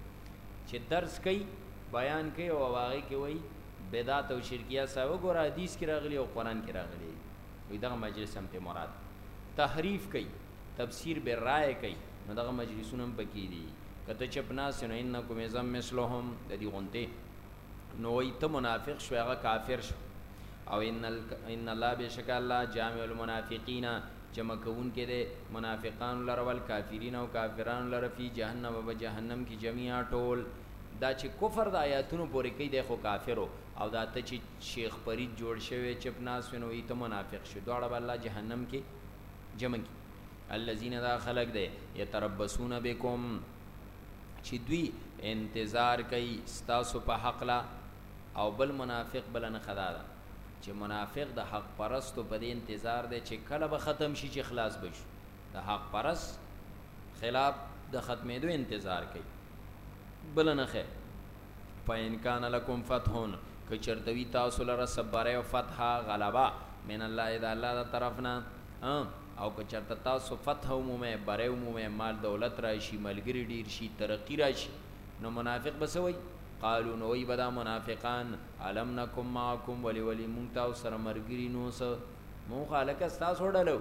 چې درس کوي بیان کوي او واغې کې وایي بدعت او شرکیات صاحب وګوره حدیث کی راغلی او قرآن کی راغلی وی دغه مجلس هم ته مراد تحریف کوي تفسیر به رائے کوي نو دغه مجلسونه هم پکې دي کته چپ ناس نو انکم زم مثلهم د دې غونته نو وی ته منافق شو هغه کافر شو او ان ال... ان الله بشک الله جامع المنافقین جمع کون کې ده منافقان لره ول کافرین او کافرانو لره فی جهنم و جهنم کې جميعا ټول دا چی کفر د آیاتونو پوری کوي دی خو کافر وو او دا ته چی شیخ پرید جوړ شوی چپ ناست وی نو وایی ته منافق شوی دواړه به الله جهنم کی جمع کی الذین دا خلق دی یتربصون بكم چی دوی انتظار کوي ستاسو په حق لا او بل منافق بل نه خدا ده چې منافق د حق پرستو په دې انتظار دی چې کله به ختم شي چې خلاص بشو د حق پرست خلاف د ختمېدو انتظار کوي بل نه خه فین کان لکم فتحون که چرته وی تاسو لره صبر او فتح غلبا من الله اذا الله دا طرفنا او که چرته تاسو فتح عمومه بره عمومه مال دولت راشي ملګری ډیر شي ترقی راشي نو منافق بسوي قالو نو وی بدا منافقان علم نکم معکم ولی ولی مونږ تاسو سره مرګری نو سره مونږ خلک تاسو ډلو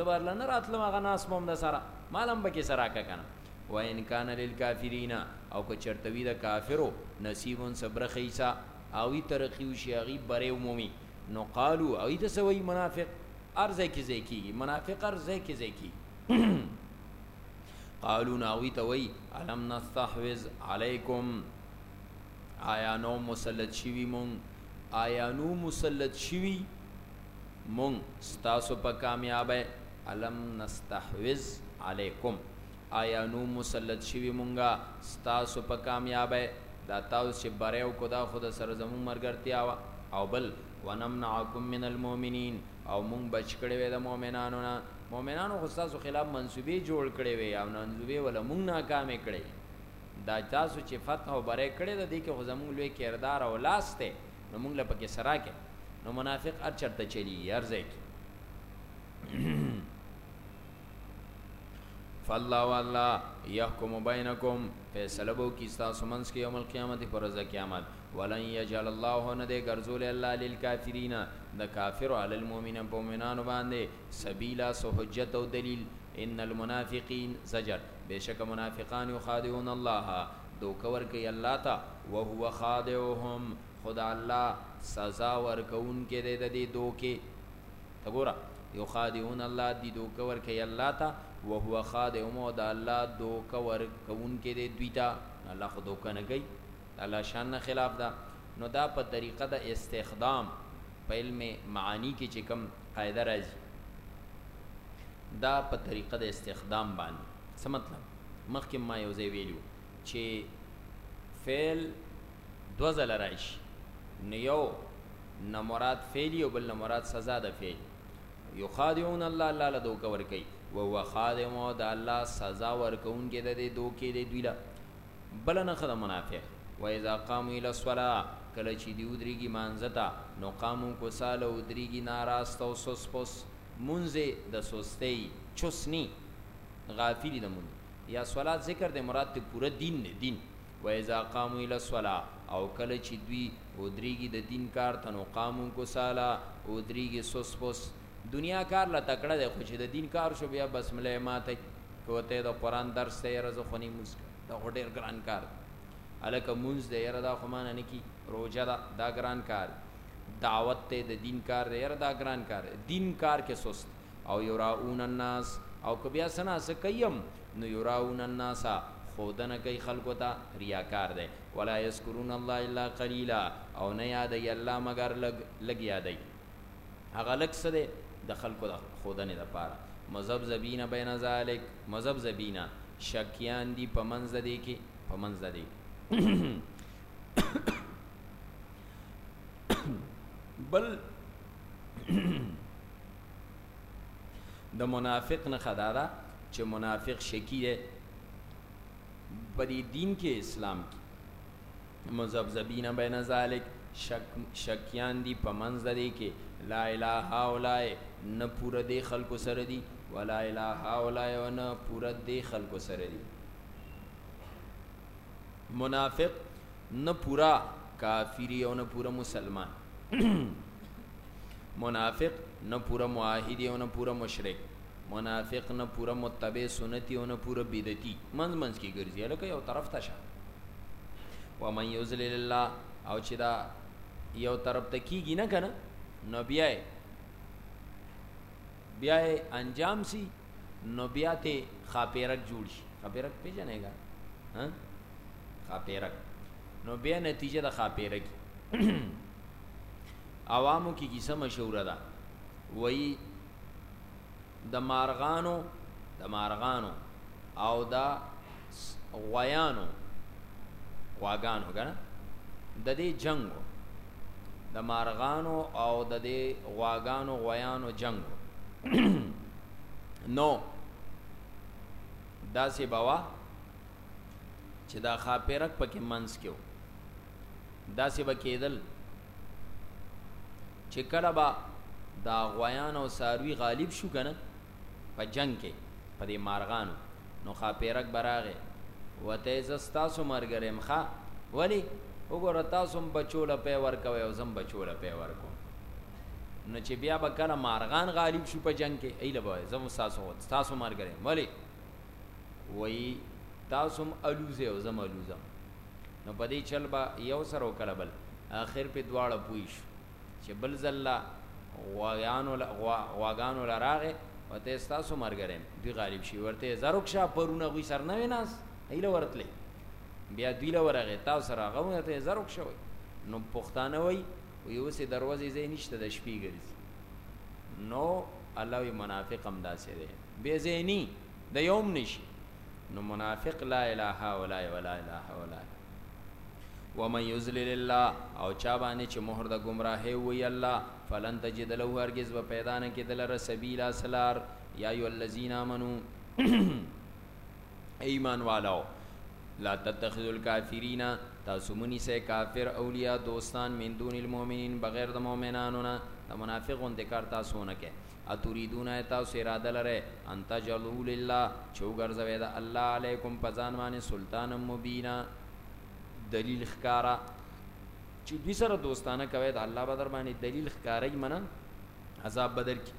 زبر لنه راتلم هغه ناس مم د سره مالم بکې سره کا کنه و ان کان للکافرین او که چرته وی د کافرو نصیب صبرخه ایسا اوی ترقی او شیغی بره عمومی نو قالو اوی ته سوی منافق ارزه کی زی کیږي منافق ارزه کی زی کی قالو ناوی ته وی علم نستحوذ علیکم آیا نو مسلط شوی مون آیا نو مسلط شوی مونږ ستاسو په کامیابۍ الم نستحوذ علیکم آیا نو مسلط شوي مونږه ستاسو په کامیابۍ دا تاسو چې بری وکړو دا خو د سره زموږ مرګرتیا وه او بل ونمنعکم من المؤمنین او مونږ بچ کړی وې د مؤمنانو نه مؤمنانو خو تاسو خلاف منسوبې جوړ کړې وې او منسوبې ولا مونږ ناکامې کړې دا تاسو چې فتح او بری کړې د دې کې خو زموږ لوی کردار او لاس ته نو مونږ له پکې سره کې نو منافق هر چرته چلی هر ځای کې فالله والله يحكم بينكم فیصله بو کی تاسو منس کې یوم القیامت پر ورځ قیامت ولن یجعل الله نه دې ګرځول الله للکافرین د کافر علی المؤمن په مؤمنانو باندې سبیلا سو حجت او دلیل ان المنافقین زجر بشک منافقان یخادعون الله دوکه ورکوي الله ته وهو خادعهم خو دا الله سزا ورکوونکی دی د دې دوکې ته ګوره یخادعون الله دی دوکه ورکوي الله ته وهو خادعهم او دا الله دوکه ورکوونکی دی دوی ته الله خو دوکه نه کوي الله شان نه خلاف ده نو دا په طریقه د استخدام په علم معانی کې چې کوم قاعده راځي دا په طریقه د استخدام باندې څه مطلب مخکې ما یو ځای ویلو چې فعل دوه ځله راشي نو یو نه مراد فعل یو بل نه مراد سزا د فعل یخادعون الله الله له دوکه ورکوي وهو خادع او د الله سزا ورکوونکی د دې دوکې د دوی له بل نه خد منافق و اذا قاموا الى الصلاه کله چې دی ودریږي مانځتا نو قامو کو سال ودریږي ناراست او سوس پوس منځه د سوستي چوسنی غافلی د مونږ یا صلات ذکر دی مراد ته پوره دین دی دین و اذا قاموا الى الصلاه او کله چې دوی ودریږي د دین کار ته نو قامو کو سالا ودریږي سوس پوس دنیا کار لا تکړه دی خو چې د دین کار شو بیا بس ملې ماته کوته د قران درس ته یې رزه خونی موسک دا هډیر ګران کار الکه مونږ د یره دا خمانه نه کی روزه دا دا ګران کار دعوت ته د دین کار دی یره دا ګران کار دین کار کې سست او یراؤن الناس او که بیا څه نا څه کوي هم نو یراؤن الناس ښودنه کوي خلکو ته ریاکار دی ولا یذکرون الله الا قلیلا او نه یادوي الله مګر لږ لږ یادوي هغه لږ څه دی د خلکو د ښودنې لپاره مذبذبین بین ذلک مذبذبین شکیان دي په منځ د دې کې په منځ د دې بل د منافق نه خدا دا چې منافق شکی دی په دې دین کې اسلام کې مزبذبین بین ذالک شک شکیان دی په منځ دې کې لا اله هؤلاء نه پوره دې خلکو سره دی ولا اله هؤلاء نه پوره دې خلکو سره دی منافق نه پورا کافری او نه پورا مسلمان منافق نه پورا معاهد او نه پورا مشرک منافق نه پورا متبع سنتی او نه پورا بدعتی منځ منځ کې ګرځي لکه یو طرف ته شه و من یذلل الله او چې دا یو طرف ته کیږي نه کنه نو بیا بیا انجام سي نو بیا ته خاپیرک جوړ شي خاپیرک پیژنې ګا ها خاپیرک نو بیا نتیجه د خاپیرک عوامو کې کیسه مشهوره ده وایي د مارغانو د مارغانو او د غویانو غواګانو کنه د دې جنگ د مارغانو او د دې غواګانو غویانو جنگ نو دا سی بوا چې دا خاپیرک پکې منس کېو دا سی بکیدل چې کله با دا غویان او ساروی غالب شو کنه په جنګ کې په دې مارغانو نو ښاپېرک به راغی وته یې زه ستاسو مرګری یم ښه ولې وګوره تاسو هم بچو له پی ورکوئ او زه هم بچو له پی ورکوم نو چې بیا به کله مارغان غالب شي په جنګ کې ایله به زه هم ستاسو ستاسو مرګری یم ولې وایي تاسو هم الوزئ او زه هم الوزم نو په دې چل به یو سره او کله بل اخر په دواړه پوه شو چې بل ځل له غواګانو له راغې وته ستاسو مرګریم دوی غالب شي ورته زرک شاه پرونه غوي سر نه ویناس ایله ورتلې بیا دوی له ورغه تاسو سره غوونه ته زرک شوی نو پښتانه وای او یو سه دروازې زې نشته د شپې ګرځي نو الله وی منافق هم داسې دی به زینی د یوم نشي نو منافق لا اله الا الله ولا اله الا الله ومن یذلل الله او چا باندې چې مهر د گمراهي وي الله فلن تجد له هرگز به پیدا نه کېدل را سبیلا سلار یا ایو الذین آمنو ایمان والو لا تتخذوا الكافرین تاسو مونی سه کافر اولیاء دوستان من دون المؤمنین بغیر د مؤمنانو نه د منافقون د کار تاسو نه کې اتريدون آيا تاسو اراده لرئ ان تجعلوا لله چې وګرځوئ د الله عليکم په ځان باندې سلطانا مبينا دليل ښکارا چې دوی سره دوستانه کوي د الله بدر باندې دلیل ښکارای منه عذاب بدر کی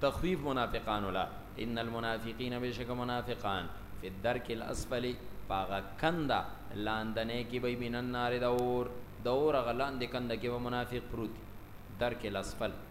تخویف منافقان ولا ان المنافقین بشک منافقان فی الدرک الاسفل پاغه کنده لاندنه کې به بینن نار دور دور غلاند کنده کې به منافق پروت درک الاسفل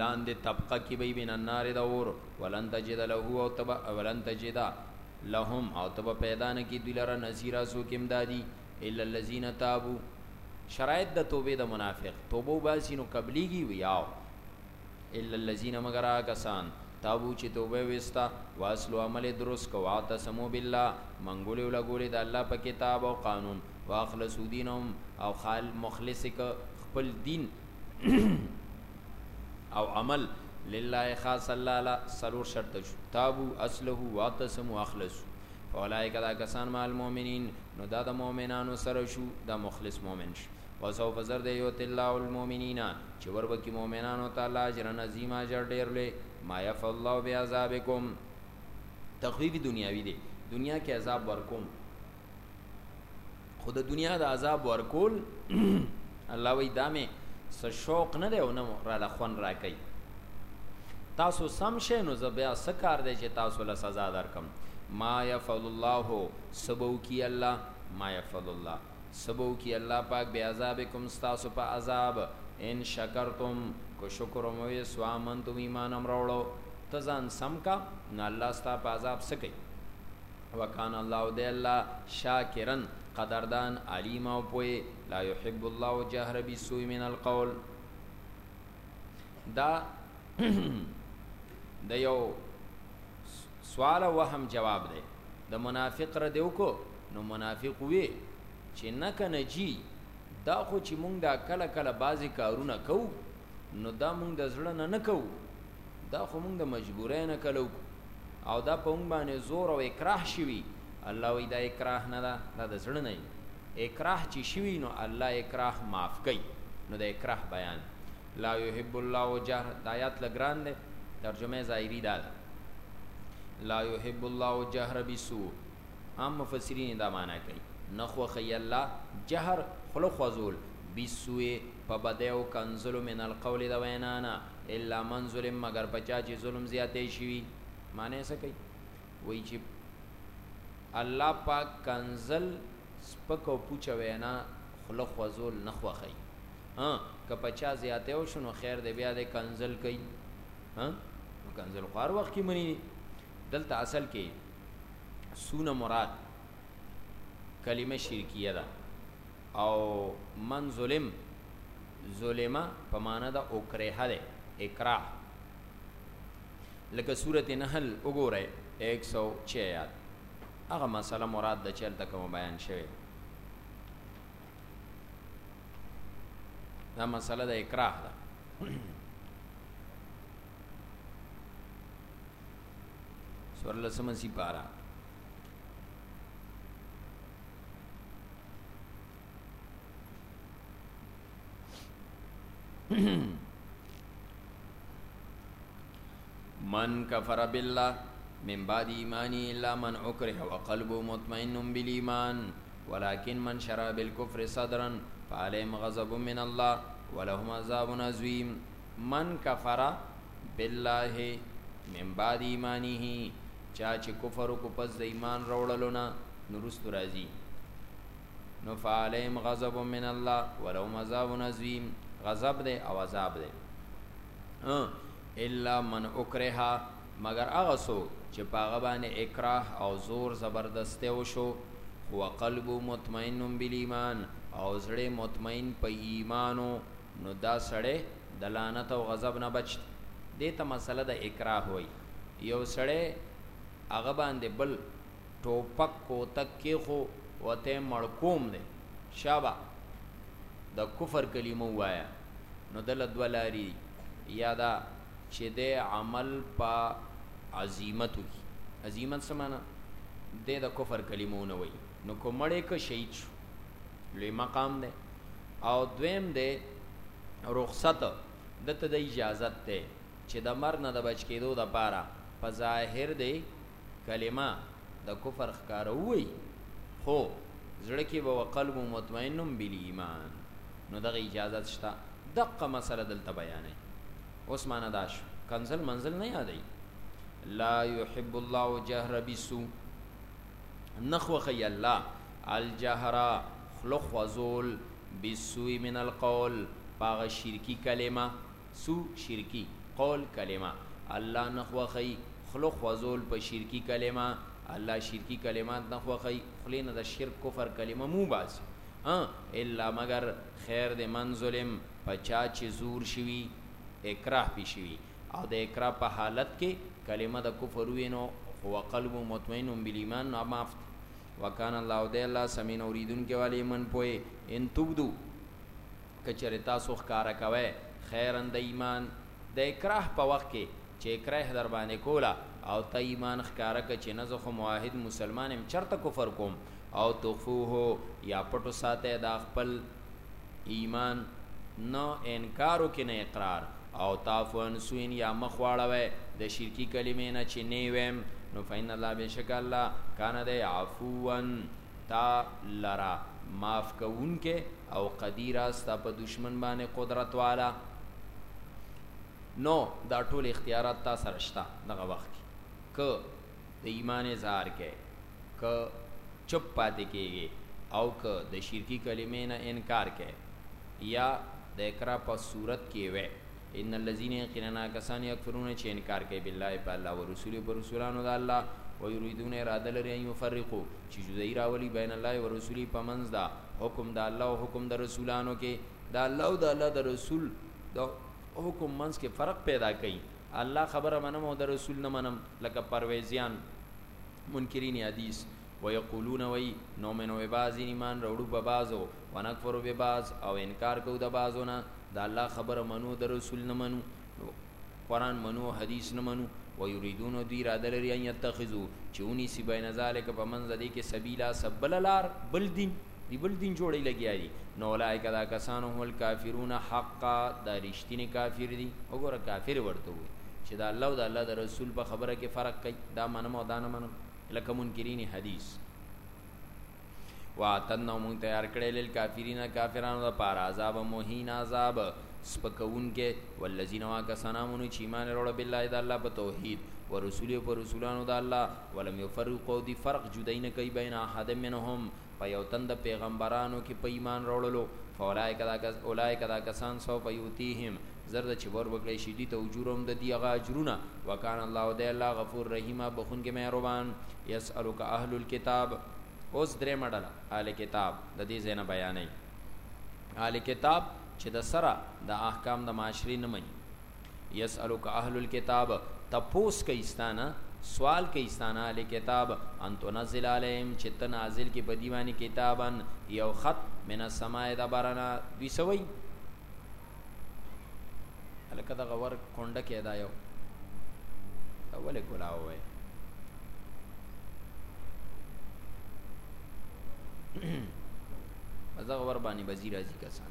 لاندې طبقه کې به بنا نار د اور ولن تجد له او تبا ولن تجد لهم او تبا پیدا نه کی دلاره نذیرا سو کیم دادی الا الذين تابوا شرایط د توبې د منافق توبه باسی نو قبليږي ویاو الا الذين مگر کسان تابو چې توبه وستا واسلو عمل درست کو واعتصموا بالله منګول ولا ګول د الله په کتاب او قانون واخلصوا دینهم او خال مخلص ک خپل دین او عمل لله خاص الله لا سرور شرط شو تابو اصله واعتصم واخلص اولائک دا کسان مع المؤمنین نو دا د مؤمنانو سره شو دا مخلص مؤمن شو وسوف زر دی یوت الله المؤمنین چې وربکی مؤمنانو تعالی اجر عظیم اجر ډیر لوی ما یف الله بعذابکم تخویب دنیاوی دی دنیا کې عذاب ورکوم خو د دنیا د عذاب ورکول الله وی دا مې څه شوق نه دی او نه را لخون را کوي تاسو سم شې نو زه بیا څه کار دی چې تاسو له سزا درکم ما یفعل الله سبو کی الله ما یفعل الله سبو کی الله پاک بیا عذابکم تاسو په عذاب ان شکرتم کو شکر مو وی سوامنتم ایمانم راوړو ته ځان سم کا نه الله ستا په عذاب سکی وکان الله او دی الله شاکرا قدردان علیما او پوی لا یحب الله جهر بسوی من القول دا د یو سوال وهم جواب دی د منافق را دیو کو نو منافق وی چې نه کنه جی دا خو چې مونږ دا کله کله بازي کارونه کوو نو دا مونږ د زړه نه نه کوو دا خو موږ د مجبورۍ نه کلو او دا په موږ باندې زور او اکراه شوي الله وی دا اکراه نه ده دا د زړه نه اکراه چې شوي نو الله اکراه معاف کوي نو د اکراه بیان لا يحب الله جهر د آیات لګران دی ترجمه ظاهری دا ده لا يحب الله جهر بسو عام مفسرین دا معنا کوي نخو خی الله جهر خلو خوزول بسوی په بدیو کنزلو من القول دا وینانا الا من ظلم مگر پچا چې ظلم زیاتې شوی معنی څه کوي وای چې الله پاک کنزل سپک او پوچ وینا خله خوزول نه خوخی ها که پچا زیاتې او شنو خیر دې بیا دې کنزل کوي ها نو کنزل خو هر وخت کې منی دي دلته اصل کې سونه مراد کلمه شرکیه ده او من ظلم، ظلم، په معنی د اکره دی، اکراه. لکه سورت نحل وګورئ 106 آیات. هغه مسله مراد ده چې هلته کومه بیان شوې ده. دا مسله د اکراه ده. سورلسمه سي پارا من کفر بالله من بعد ایمانی الا من اکره و قلب مطمئن بالایمان ولكن من شرع بالكفر صدرا فعليهم غضب من الله ولهم عذاب عظیم من کفر بالله من بعد ایمانه چا چې کفر وکړو پس د ایمان راوړلو نه نو رستو راځي نو فعلیم غضب من الله ولو مذاب عظیم غضب ده او عذاب ده الا من اکرها مگر هغه سو چې پاغه باندې اکراه او زور زبردسته وشو هو قلب مطمئن بالایمان او زړه مطمئن په ایمانو نو دا سړی د لعنت او غضب نه بچ دی. دې ته مسئله د اکراه وايي. یو سړی هغه باندې بل ټوپک کوتک کېښو وته مړ کوم دی شابه د کفر کلمه ووایه نو ده له دوه لارې دي یا دا چې دی عمل په عزیمت وکړي عزیمت څه معنی دی د کفر کلمه ونه وایي. نو که مړ یې که شهید شو لوی مقام دی او دویم دی رخصت د ته د اجازت ته چې د مر نه د بچ کېدو د پاره په ظاهر دی کلمه د کفر ښکاروي خو زړه کې به وقلب مطمئن بل ایمان نو دغه اجازت شته دغه مسله دلته بیانې اوس معنا داش کنزل منزل نه یادې لا يحب الله جهر بسو نه خوښوي الله الجهر خوله خوځول بالسوء من القول په هغه شرکي کلمه سوء شرکي قول کلمه الله نه خوښوي خوله خوځول په شرکي کلمه الله شرکي کلمات نه خوښوي خولې نه د شرک کفر کلمه مو باسي الا مگر خیر د من ظلم په چا چې زور شوي اکراه پې شوي او د اکراه په حالت کښې کلمه د کفر ووې نو خو وقلبه مطمئن بالایمان نو معاف دې وکان الله او دې الله سمین اوریدونکې والې من پوهې ان تبدو که چرې تاسو ښکاره کوې خیرن د ایمان د اکراه په وخت کښې چې اکراه در باندې کوله او ته ایمان ښکاره که چې نه زه خو موحد مسلمان یم چرته کفر کوم او تخفوه یا پټو ساتې دا خپل ایمان نو انکارو کې نه اقرار او تافون سوین یا مخواړوي د شرکی کلمې نه چې نه ویم نو فین الله بشک الله کان د عفوون تا لرا معاف کوونکې او قدیر است په دشمن باندې قدرت والا نو دا ټول اختیارات تا سره شته دغه وخت کې ک د ایمان اظهار کوي که چپ پاتې کېږي او که د شرکی کلمې نه انکار کوي یا د اقرا په صورت کې وي ان الذين يقيننا کسان یکفرون چې انکار کوي بالله په الله او رسوله پر رسولانو د الله او یریدون اراده لري ان یفرقو چې جدای راولي بین الله او رسوله په منځ دا حکم د الله او حکم د رسولانو کې د الله او د الله د رسول د حکم منځ کې فرق پیدا کوي الله خبره منم او د رسول نه منم لکه پرویزیان منکرین حدیث ویقولون وی نؤمن ببعض ایمان راوړو په بعضو ونکفر ببعض او انکار کو د بعضو نه د الله خبره منو د رسول نه منو قرآن منو حدیث نه منو ویریدون دوی اراده لري ان یتخذو چونی سی بین ذالک په منځ دې کې سبیلا سبل لار بل دین دی بل دین جوړی لګیا دي نو اولایک دا کسانو هم الکافرون حقا دا رښتینی کافر دي وګوره کافر ورته وي چې دا الله او دا الله د رسول په خبره کې فرق کوي دا منم او دا نه منم لکه منکرین حدیث واتنو مون تیار کړی لیل کافرین کافرانو د پار عذاب موهین عذاب سپکون کې والذین واکسنامون چې ایمان وروړه بالله د الله په توحید ورسول او پر رسولانو د الله ولم یفرقوا دی فرق جدای نه کوي بین احد منهم په یو تن د پیغمبرانو کې په ایمان راوړلو فولایک دا کس اولایک دا کسان سو په یوتیهم زرد چې ور وکړي شي دي ته اجرهم د دی غا اجرونه وکان الله دی الله غفور رحیم بخون کې مهربان یسالک اهل الكتاب اوس درې مډل اهل کتاب د دې زنه بیانې اهل کتاب چې د سره د احکام د معاشري نه مني یسألک اهل الکتاب تپوس کوي ستانه سوال کوي ستانه اهل کتاب ان تنزل علیهم چې ته نازل کې په دیوانی کتابن یو خط من السماء د برنا دوی سوي الکه دا غور کونډه کې دا یو اوله کولا وای ازغه ور باندې وزیر ازي کسان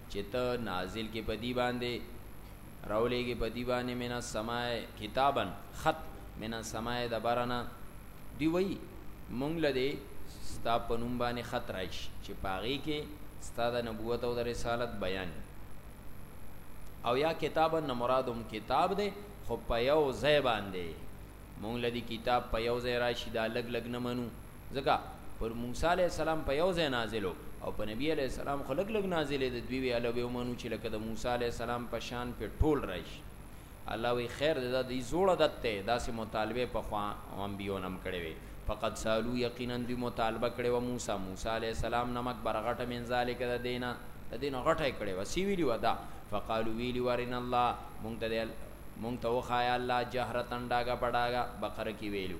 چې ته نازل کې په دی باندې راولېږي په دی باندې من السماء کتابا خط من السماء د برنا دی وی مونږ لدی ستا په نوم باندې خط راشي چې پاغي کې ستا د نبوت او د رسالت بیان او یا کتابا نه مرادم کتاب دی خو په یو ځای باندې مونږ لدی کتاب په یو ځای راشي دا لګ لګ نه منو ځکه پر موسی علی السلام په یو ځای نازلو او په نبی علی السلام خو لګ لګ نازلې د دوی ویاله به ومنو چې لکه د موسی علی السلام په شان په ټول راشي الله وی خیر ده د زوړ عادت ته داسې مطالبه په خوا انبیو نم کړي وي فقط سالو یقینا دوی مطالبه کړي و موسی موسی علی السلام نمک برغټه من ذالک د دینه د دینه غټه کړي و سی ویلی ودا فقالو ویلی ورن الله مونږ ته مونږ ته وخایا الله جهرتن داګه پډاګه بقره کی ویلو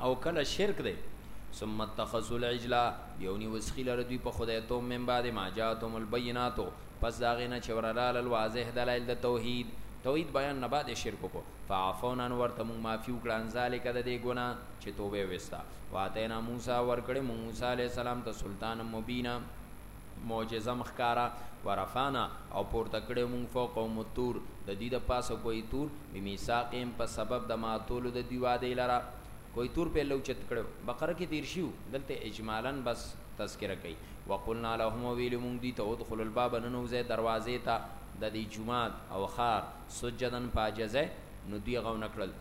او کله شرک دی ثم اتخذوا العجل بیونی وسخی لره دوی په خدای تو من بعد ما جاءتهم البینات پس داغه نه چورلال الواضح دلائل د توحید توحید بیان نه بعد شرک کو فعفونا ورته مون معافی وکړان ذالک د دې ګنا چې توبه وستا واتینا موسی ورکړې موسی علی السلام ته سلطان مبینا معجزه مخکارا ورفانا او پورته کړو مونږ فوق او متور د دې د پاسه کوی تور به میثاقیم په سبب د ماتولو د دی واده لره کوی تور په لو چت کړو بقره کې تیر شیو دلته اجمالا بس تذکرہ کوي وقلنا لهم ویل مونږ دی ته ادخل الباب ننو زه دروازې ته د دې جمعات او خار سجدن پاجزه نو دی غو نکړل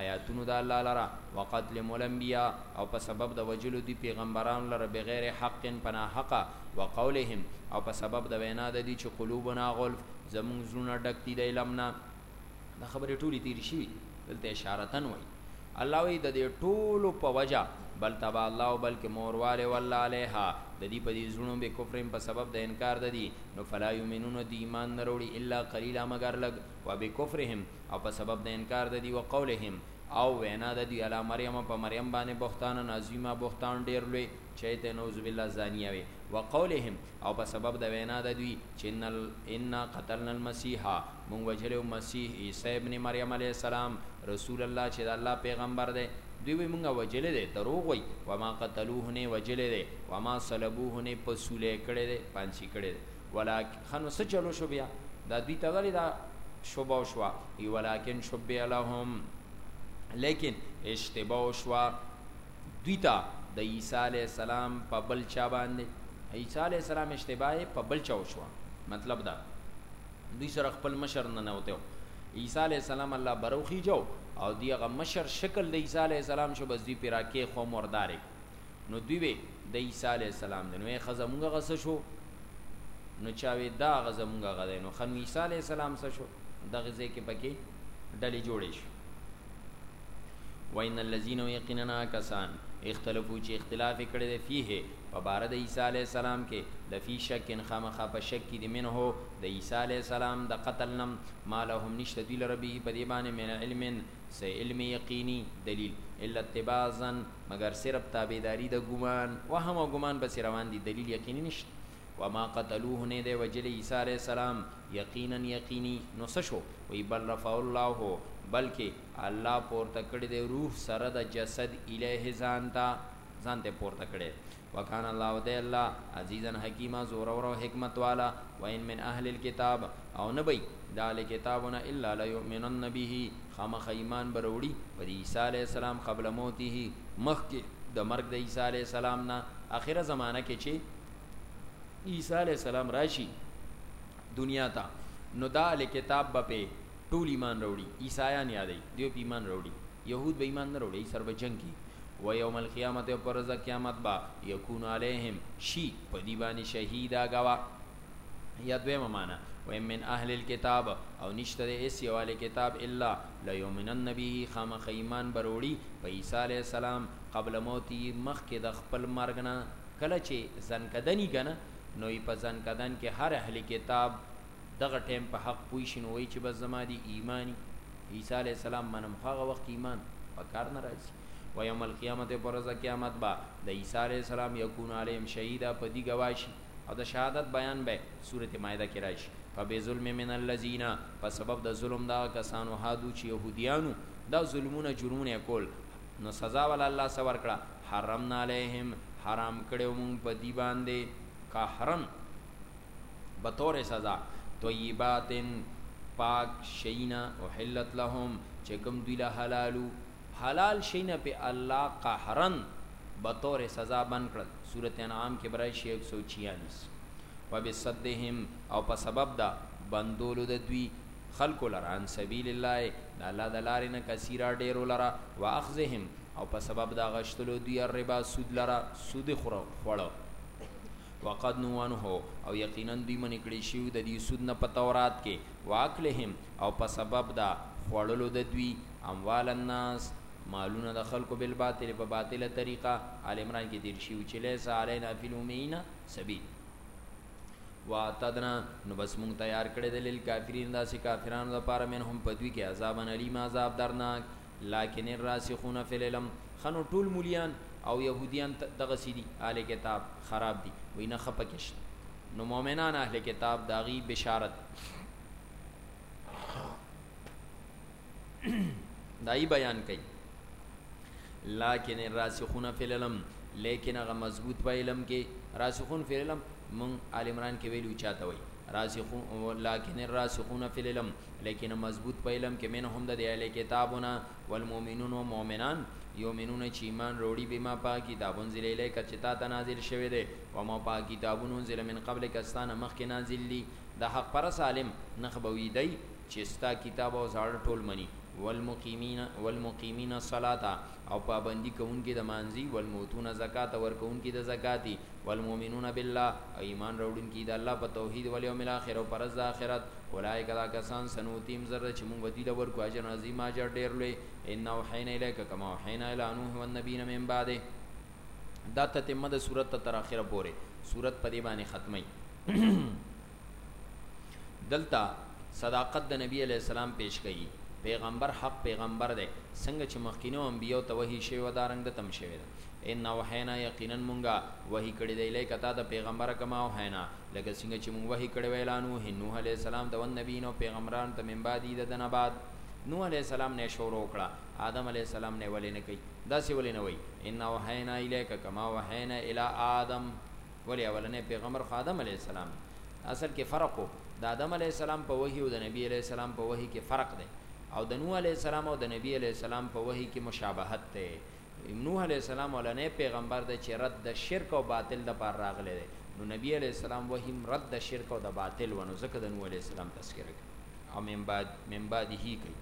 آیاتونو د الله لره، وقتلهم الانبیاء او په سبب د وژلو دوی پیغمبرانو لره بغیر حق په ناحقه، وقولهم او په سبب د وینا د دوی چې قلوبنا غلف زموږ زړونه ډک دي د علم نه. دا خبرې ټولې تیرې شوي دي دلته اشارتاً وایي الله وایي د دې ټولو په وجه بل تبع الله او بلکې مورواله والله علیها د دې په دې زړونو به کفرین په سبب د انکار د دي نو فلا یمنون د ایمان نه وروړي الا قلیلا مگر لګ وبکفرهم او په سبب د انکار د دوی وقولهم او وینا د دوی علی مریم په مریم باندې بهتانا عظیما بهتان ډیر لوی چې ته نعوذ بالله زانیه وي وقولهم او په سبب د وینا د دوی چې ان ان قتلنا المسیح مونږ وجلو مسیح عیسی ابن مریم علی السلام رسول الله چې د الله پیغمبر دی دوی وی مونږه وجلې ده دروغ وی وما قتلوه نه وجلې ده وما صلبوه نه پسولې کړې ده پانسی کړې ده ولاک خنو څه چلو شو بیا دا دوی ته غلی دا شوبه وشوه ای ولاکن شبه لهم لیکن اشتباه وشوه دوی ته د عیسی علی السلام په بل چا باندې عیسی علی السلام اشتباه په بل چا وشوه مطلب دا دوی سره خپل مشر نه نه وته عیسی علی السلام الله بروخی جو او دیغه مشر شکل د عیسی علی السلام شو بس دی پیراکه خو مردارک نو دوی وی د عیسی علیه السلام دی نو ای خزه مونږ غس شو نو چاوي دا غزه مونږ غدای نو خنو عیسی علیه السلام څه شو د غزه کې پکې ډلې جوړې شو وین الذین یقینا کسان اختلافو چې اختلاف کړي دی فيه په بار د عیسی علی السلام کې د فی شک ان خامخه په شک کې دی منه د عیسی علی السلام د قتل نم مالهم نشته دی لربی په دی باندې من علم څه علمي يقيني دليل الا اتباع الظن مګر صرف تابعداري د ګمان وهم او ګمان پسې روان دي دليل يقيني نشته وما قتلوه نه دی وجلی عیسی علیه السلام یقینا یقینی نو څه شو وی بل رفع الله بلکې الله پورته کړی دی روح سره د جسد الیه ځانته ځانته پورته کړی وکان الله او دی الله عزیزا حکیما زورور او حکمت والا وان من اهل الکتاب او نه بی د اهل کتابو نه الا لیؤمنن به خامخ ایمان به راوړي پر عیسی علیه السلام قبل موته مخکې د مرګ د عیسی علیه السلام نه اخره زمانه کې چې عیسی علیه السلام راشي دنیا ته نو دا اهل کتاب به په ټول ایمان راوړي عیسایان یادوي دوی په ایمان راوړي یهود به ایمان نه راوړي سر به جنگ کی و یوم القیامت او پر ځا قیامت با یکون علیهم شی په دی باندې شهیدا گوا یا دویمه معنا و من اهل الكتاب او نشته د اس یواله کتاب الا لا یؤمنن به خامخ ایمان بروړي په عیسی علی السلام قبل موتی مخ کې د خپل مرګ نه کله چې ځنکدنی کنه نو په ځنکدن کې هر اهل کتاب دغه ټایم په حق پوی شي نو وایي چې بس زما دي ایماني عیسی علیه السلام منم خو هغه وخت ایمان په کار نه راځي و یوم القیامت په ورځ قیامت با د عیسی علیه السلام یکون علیهم شهیدا په دی گواشي او د شهادت بیان به سورته مائده کې راشي فبظلم من الذین په سبب د ظلم دا کسانو هادو چې يهوديانو دا ظلمونه جرمونه کول نو سزا ول الله سور کړه حرمنا علیهم حرام کړو مونږ په دی باندې قهرن به طور سزا طیبات پاک شینا احلت لهم چې کوم دوی له حلالو حلال شینا په الله قهرن به طور سزا بن کړل سورۃ انعام کې برای شی 146 وبصدهم او په سبب دا بندولو د دوی خلق لران سبیل الله د الله د لارې نه کثیره ډیر لره واخذهم او په سبب دا غشتلو دوی ربا سود لره سود خورو خړو وقد نهو عنه او یقینا دوی منع کړي شوي د دې سود نه په تورات کې، واکلهم او په سبب د خوړلو د دوی، اموال الناس مالونه د خلکو بالباطل په باطله طریقه، آل عمران کې تیر شوي چې لیس علینا فی الامیین سبیل. واعتدنا نو بس مونږ تیار کړی د للکافرین داسې کافرانو لپاره منهم په دوی کې عذابا الیم عذاب درناک. لکن الراسخون فی العلم ښه نو ټول مولیان او یهودیان دغسی دی اهل کتاب خراب دی وی نه ښه پکی شته نو مومنان اهل کتاب د هغوی بشارت دای بیان کوي لکن الراسخون فی العلم لیکن هغه مضبوط په علم کې راسخون فی العلم مون آل عمران کې ویلو چاته وای راسخون لکن الراسخون فی العلم لیکنه مضبوط په علم کې منهم د اهل کتابونه والمؤمنون او مؤمنان یؤمنون چې ایمان وروړي بما په کتاب انزل الیک چې تا ته نازل شوی دی او ما په کتابون انزل من قبل کستانه مخکې نازل دي د حق پر سالم نخبوي دی چې ستا کتاب او زاړه ټول مني والمقیمین والمقیمین الصلاه او پابندي کوونکي د مانځي، والموتون زکاة ورکوونکي د زکات دي، والمومنون بالله او ایمان راوړونکي د الله په توحید، والیوم الاخر او په ورځ د آخرت، اولئک دا کسان سنؤتیهم زر ده چې موږ به دوی له ورکړو اجرا عظیما اجر ډېر لوی، انا اوحینا الیک کما اوحینا الی نوح والنبیین من بعده. دا تتمه ده سورت ته تر آخره پورې سورت په دې باندې ختمي. دلته صداقت د نبی علیه السلام پیش کوي پیغمبر حق پیغمبر دی څنګه چې مخکینو انبیو ته وحی شوی و دا رنګ د تم شوی ده ان وحینا یقینا مونږه وحی کړی دی لیکه تا د پیغمبر کما وحینا لکه څنګه چې مونږ وحی کړی ویلا نوح نوح علیه السلام د ون نبی نو پیغمبران ته من بعد د دنه بعد نوح علیه السلام نه شروع کړه آدم علیه السلام نه ولې نه کوي دا سی ولې نه وای ان وحینا الیک کما وحینا الی آدم ولې اولنی پېغمبر خو آدم علیه السلام دی اصل کې فرق وو د آدم علیه السلام په وحی او د نبی علیه السلام په وحی کې فرق دی او د نوح علیه السلام او د نبی علیه السلام په وحی کې مشابهت دی نوح علیه السلام اولنی پېغمبر دی چې رد د شرک او باطل د پار راغلی دی نو نبی علیه السلام وحی رد د شرک او د باطل ونو ځکه د نوح علیه السلام تذکره کوي او من بعد من بعده کوي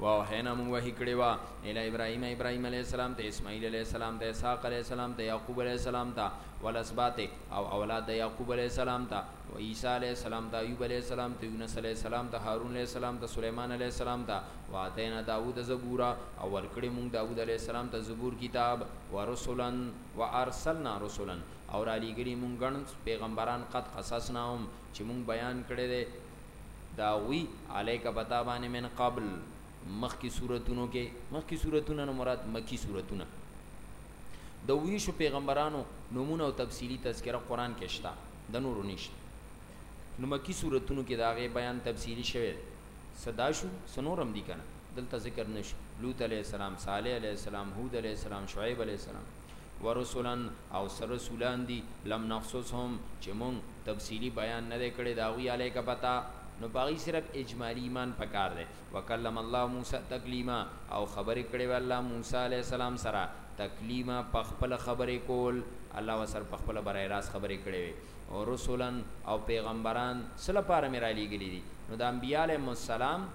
واوحینا مونږ وحی کړی وا اله ابراهیم ابراهیم علیه السلام ته اسماعیل علیه السلام ته اسحاق علیه السلام ته یعقوب علیه السلام ته ولسبات او اولاد د یعقوب علیه السلام ته و عیسی علیه السلام ته ایوب علیه السلام ته یونس علیه السلام ته هارون علیه السلام ته سليمان علیه السلام ته واتینا داوود زبورا او ورکړی مونږ داوود علیه السلام ته زبور کتاب ورسولن وارسلنا رسولن او را لګلی مونږ غن پیغمبران قد قصصناهم چې مونږ بیان کړی دی د هغوی، علیک په تا باندې، من قبل مخکې سورتونو کې، مخکې سورتونه نه مراد مکی سورتونه، د ویشو پیغمبرانو نمونه او تفصیلی تذکره قرآن کې شته، د نورو نشته. نو مکی سورتونو کې داغه بیان تفصیلی شوه صدا شو سنورم دی کنه دلته ذکر نشو لوط علیه السلام صالح علیه السلام هود علیه السلام شعیب علیه السلام ورسلا او څه رسولان دي لم نقصصهم چې مونږ تفصیلي بیان نه دی کړی د هغوی علیک په تا نو په هغوی صرف اجمالي ایمان په کار دی وکلم الله موسی تکلیما او خبرې کړې وې الله موسی علیه السلام سره تکلیما په خپله خبرې کول الله ورسره په خپله برای راست خبرې کړې وې ورسلا او پیغمبران څه لپاره مې رالیږلي دي نو د انبیا علیهم السلام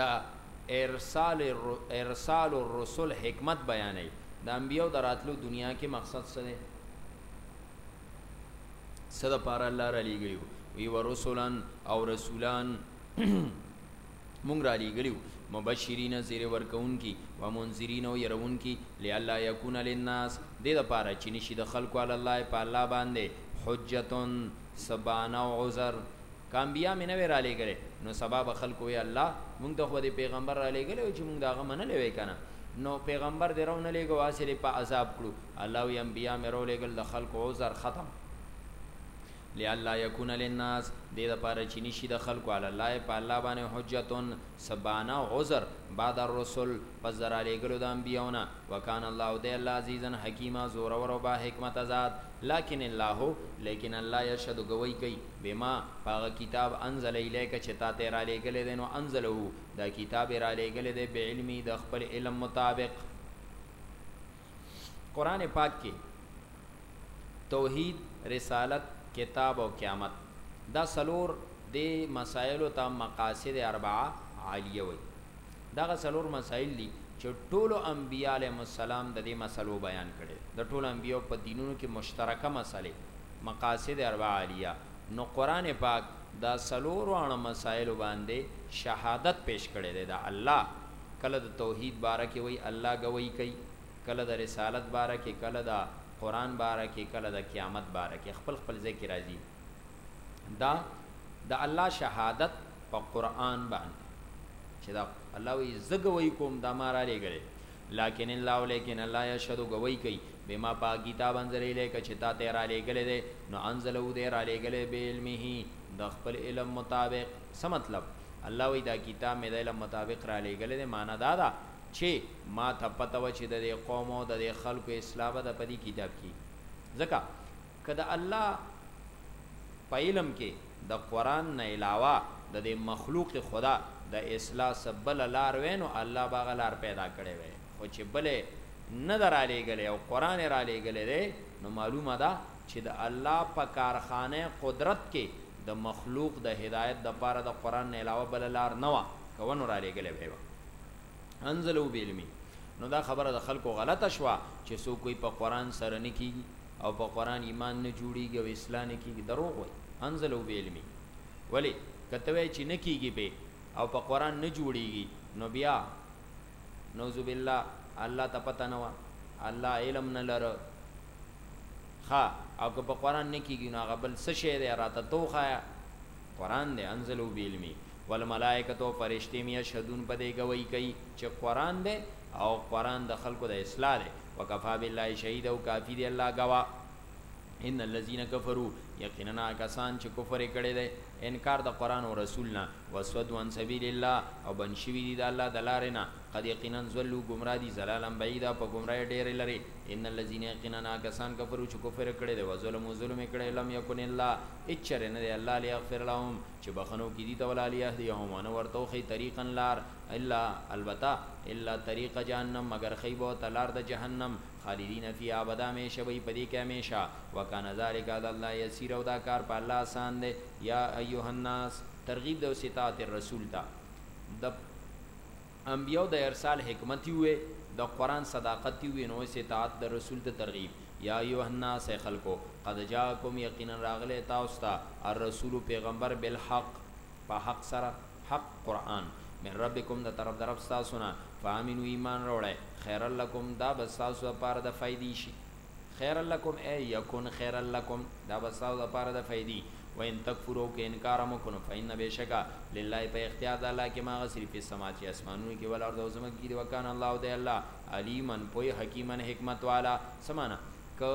د ارسال الرسل حکمت بیانوي د انبیاو د راتلو دنیا کې مقصد څه دی څه د پاره الله را لېږلیو وی ورسولان او رسولان مونږ را لېږلیو مبشرین زیر ورکون کی و منذرین او يرون کی لالا یکون للناس دې د پاره چې نشي د خلکو علی الله په الله باندې حجتن سبانا او عذر که انبيا مې نه وای رالېږلي نو سبا به خلکو ویل الله موږ ته خو به دې پېغمبر رالېږلی وای چې موږ د هغه منلی وای که نه نو پېغمبر دې راونه لېږه او هسې دې په عذاب کړو الله وایي انبيا مې راولېږل د خلکو عذر ختم لئلا یکون للناس دې لپاره چې نشي د خلکو علی الله په الله باندې حجتون سبانا عذر بعد الرسل پس درا لګلو د انبیاونه وکانه الله دې الله عزیزا حکیمه زور او با حکمت ذات لكن الله لیکن الله یشهد گوی کوي بما، په هغه کتاب، انزل الیک چې تا ته یې رالېږلی دی، نو انزله، دا کتاب یې رالېږلی دی، بعلمه، د خپل علم مطابق. قرآن پاک کې توحید، رسالت، کتاب او قیامت دا څلور دې مسایلو ته مقاصد اربعه عالیه وایي. دا هغه څلور مسایل دي چې ټولو انبیا علیهم السلام د دې مسلو بیان کړی دی. د ټولو انبیاوو په دینونو کې مشترکه مسلې، مقاصد اربعه عالیه، نو قرآن پاک دا څلورو اړه مسایلو باندې شهادت پیش کړی دی د الله، کله د توحید باره کې وایي الله ګواهي کوي، کله د رسالت باره کې، کله د قرآن باره کې، کله د قیامت باره کې، خپل خپل ځای کې راځي. دا د الله شهادت په قران باندې چې دا الله وی زګوي کوم دا ما را لګره لكن الله ولكن الله يشهد گوي کوي بما پا کتاب انزل الیک چې تا ته را لګل دي نو انزلو دې را لګل به علمه د خپل علم مطابق څه مطلب الله وی دا کتاب مې د علم مطابق را لګل دي معنا دا ده چې ما ته پته و چې د قوم او د خلکو اسلام د پدی کتاب کې ځکه که د الله په علم کې د قرآن نه علاوه د دې مخلوق خدا د اصلاح څه بله لار وای نو الله به هغه لار پیدا کړې وای خو چې بل یې نه ده رالېږلی او قرآن یې رالېږلی دی نو معلومه ده چې د الله په کارخانه قدرت کې د مخلوق د هدایت دپاره د قرآن نه علاوه بله لار نه وه که وه نو رالېږلی به یې وه انزله بعلمي نو دا خبره د خلکو غلطه شوه چې څوک کوی په قرآن سره نه کېږي او په قران ایمان نه جوړیږي او اصلاح نه کیږي دروغ وای انزلو بعلمی ولی کته وای چې نه کیږي به او په قران نه جوړیږي نو بیا نوذ بالله الله ته پته نه و الله علم نه لره خا او که په قران نه کیږي نو غبل څه شی دی راته توخایا قران دی انزلو بعلمی والملائکه تو فرشتي میا شهدون په دې گواہی کوي چې قران دی او قرآن د خلکو د اصلاح دی وکفا بالله شهید او کافی دی الله گواه ان الذين كفروا یقینا کسان چې کفر کړي دي انکار د قران او رسول نه وسود وان سبیل الله او بن شوی دي د الله د لارې نه قد یقینا زلوا گمراه دي زلالم بعیدا په گمراه ډېر لري ان الذين یقینا کسان کفروا چې کفر کړي دي وظلم ظلم کړي لم یکن الله اچره نه دی الله ليغفر لهم چه بخنو کی دی ته ولا لیه دی هم ونه ورته وخی طریقا لار الا البته الا طریق جهنم مګر ښی به ورته لار د جهنم خالدین فیها ابدا همیشه به یی په دی کی همیشه وکان ذلک علی الله یسیرا او دا کار په الله اسان دی یا ایها الناس ترغیب د وسطاعت الرسول ته د انبیاو د ارسال حکمت یی ووی د قران صداقت یی ووی نو اوس اطاعت د رسول ته ترغیب یا ایها الناس ای خلکو قد جاکم یقینا راغلی تاسو ته الرسول پیغمبر بالحق په حق سره حق قران من ربکم د طرف د رب ستاسو نه فامنو ایمان راوړی خیرا لکم دا به ستاسو لپاره د فایدی شی. خيرا لکم اي يکن خيرا لکم دا به ستاسو د پاره د فائدي و ان تکفروا که انکار هم وکړو نو فإن بيشکه لله په اختيار د الله کي ما هغه څه دي في السماوات چي اسمانونو کي والارض او ځمکه کي دي وکان الله او دی الله عليما پوه حکيما حکمت والا څه معنی که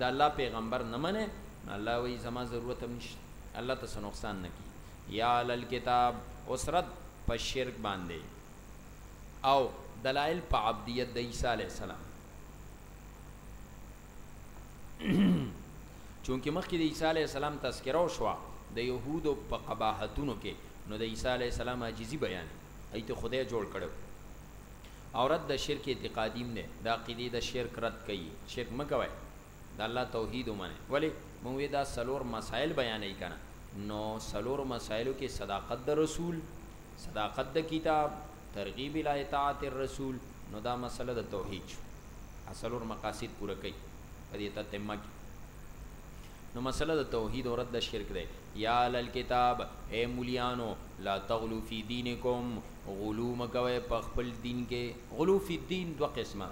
د الله پیغمبر نه منه نو الله وی زما ضرورت هم نشته الله ته نقصان نه کی یا علل کتاب اوسرت په شرک باندې او دلائل په عبدیت د عیسی علیه السلام چونکه مخکې د عیسی علیه السلام تذکره وشوه د یهودو په قباحتونو کې نو د عیسی علیه السلام عاجزي بیان ایت خدای جوړ کړو او رد د شرک اعتقادیم نه د عقیده د شرک رد کوي شرک مکوي د الله توحید ومنئ ولی موږ وی دا څلور مسایل بیانوی کنه نو څلورو مسایلو کې صداقت د رسول صداقت د کتاب ترغیب الی اطاعت الرسول نو دا مسله د توحید شو اصلور مقاصد پوره کوي په دې تتمه کې نو مسله د توحید او رد شرک ده یا لل کتاب اے مولیانو لا تغلو فی دینکم غلو مکوي په خپل دین کې غلو فی دین دو قسمه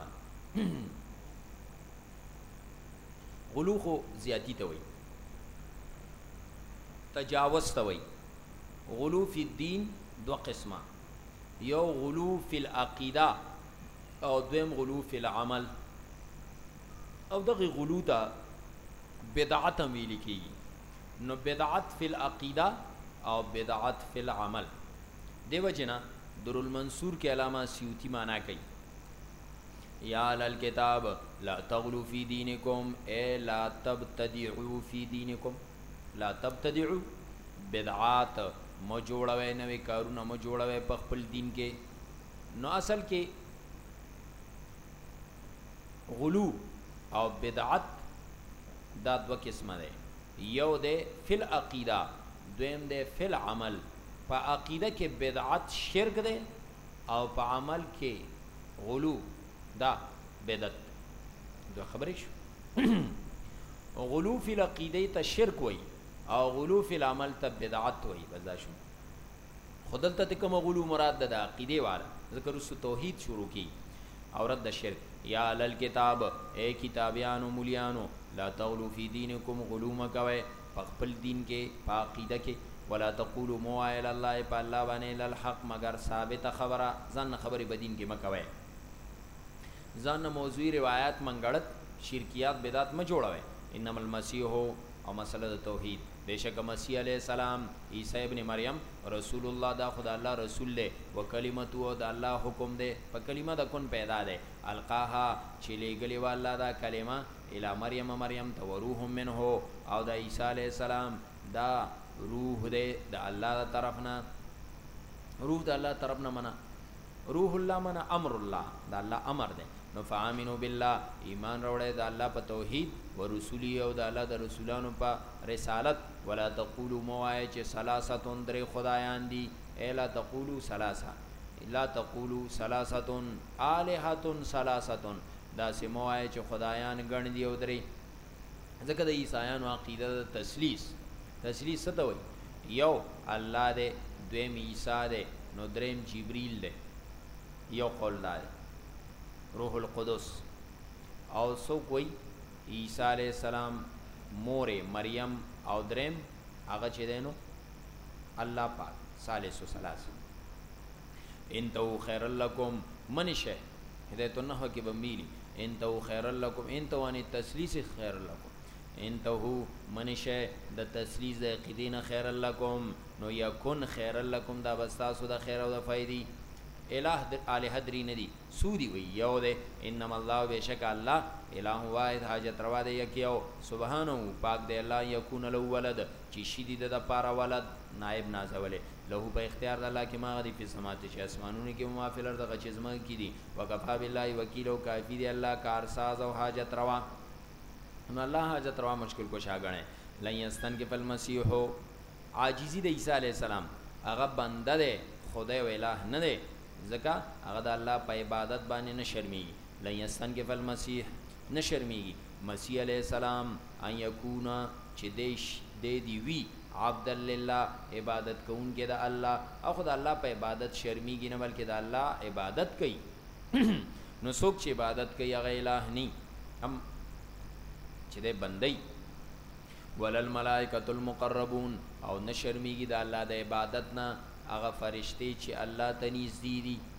غلو خو زیاتی ته وایي، تجاوز ته وایي. غلو فی الدین دوه قسمه، یو غلو فی العقیده او دویم غلو فی العمل او دغه غلو ته بدعت هم ویل کېږي. نو بدعت فی العقیده او بدعت فی العمل دې وجې نه درالمنصور کې علامه سیوطي معنا کوي. یا اهل الکتاب لا تغلو فی دینکم ای لا تبتدعو فی دینکم لا تبتدعو بدعات مو جوړوي نوې کارونه مو جوړوي په خپل دین کې نو اصل کې غلو او بدعت دا دوه قسمه ده یو ده فل عقیده دویم ده فل عمل په عقیده کې بدعت شرک ده او په عمل کې غلو دا بدعت دوه خبرې شو غلو فی العقیده ته شرک وای او غلو فی العمل ته بدعت وای بزا شو خودلته ته کوم غلو مراد ده د عقیده واره ذکر وسو توحید شروع کی او رد شرک یا لل کتاب اے کتابیانو مليانو لا تغلو فی دینکم غلو مکوي په خپل دين کې په عقيده کې ولا تقولو مه وايه علی الله په الله باندې الا الحق مګر ثابته خبره ځان نه خبرې په دين کې مه کوئ ځان نه موضوعي روایات منګړت شرکیات بدعت مه جوړوئ انما المسيح او مسله د توحید بشک مسیح علی السلام عیسی ابن مریم رسول الله دا خدای الله رسول دی وکلمتو او د الله حکم دی په کلمه د کن پیدا دی القاها چې لګلی والله دا کلمه الی مریم مریم ته وروح منه او دا عیسی علیه السلام دا روح دی د الله د طرف نه روح د الله طرف نه منه روح الله من امر الله دا الله امر ده نو فامنو بالله ایمان راوړی دا الله په توحید ورسولی او دا الله د رسولانو په رسالت ولا تقولو موای چې ثلاثتون درې خدایان دي الا تقولو ثلاثه لا تقولو ثلاثتون الہتون ثلاثتون داسې مه وایه چې خدایان ګڼ دي او درې ځکه د عیسایانو عقیده د تسلیث تسلیث څه ته وایي یو الله دی دویم عیسی دی نو دریم جبرئیل دی یو قول دا دی روح القدس او څوک وایي عیسی علی السلام مور مریم او دریم هغه چې دینو الله پاک ثالث ثلاثه انتو خیر لکم منشه هدایت النحو کې به ویلي ان تو خیر لکم ان تو ان تسلیس خیر لکم ان تو منشه د تسلیس د عقیدین خیر لکم نو یکون خیر لکم دا بستاسو د خیر او د فائدې الہ د الہ درې ندي سودی وی یو ده انما الله بشک الله الہ واحد حاجت روا دی یکیو سبحانه پاک دی الله یکون له ولد چی شی دی ده د پاره ولد، نائب، نازولی، له په اختیار د الله کی ما هغه دی فی السماوات چی اسمانونو کی او ما فی الارض هغه چی ځمکه کی دی، وکفی بالله وکیلا او کافی دی الله کارساز او حاجت روا، نو الله حاجت روا مشکل کشا ګڼی، لن یستنکف المسیح، عاجزی د عیسی علیه السلام، هغه بنده دی خدای او اله نه دی، ځکه هغه د الله په عبادت باندی نه شرمیږی، لن یستنکف المسیح، نه شرمیږی، مسیح علیه السلام. ان یکون چې دی شي، دی دې وي، عبدا لله عبادت کوونکی د الله، او خو د الله په عبادت شرمېږي نه بلکې د الله عبادت کوي، نو څوک چې عبادت کوي هغه اله ني هم چې دی بنده يي، ولا الملائکة المقربون او نه شرمېږي د الله د عبادت نه هغه فرشتې چې الله ته نږدې دي.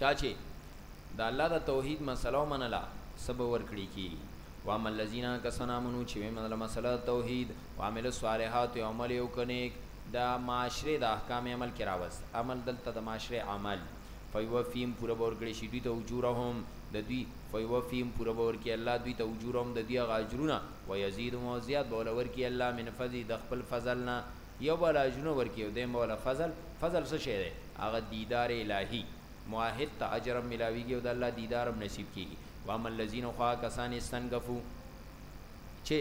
چا چه د الله د توحید مسله ومنله څه به ورکړي کیږي واما الذین کسان امنو چې ومنله مسله توحید وعمل الصالحات او عمل یو کنیک د معاشره د احکام عمل کې راوست عمل دلته د معاشره عمل فیوفیم پوره باور کړی شي دوی ته اجورهم د دوی فیوفیم پوره باور کې الله دوی ته اجورهم د دوی غاجرونه و یزیدهم او زیات باور کې الله من فضل د خپل فضلنا یو به له اجرونه ورکي او دیم به له فضل فضل څه شی دی هغه دیدار الهی معاهد ته اجر ملاویږي او د الله دیدار هم نصیب کیږي و هم الذین خوا کسان استنګفو چې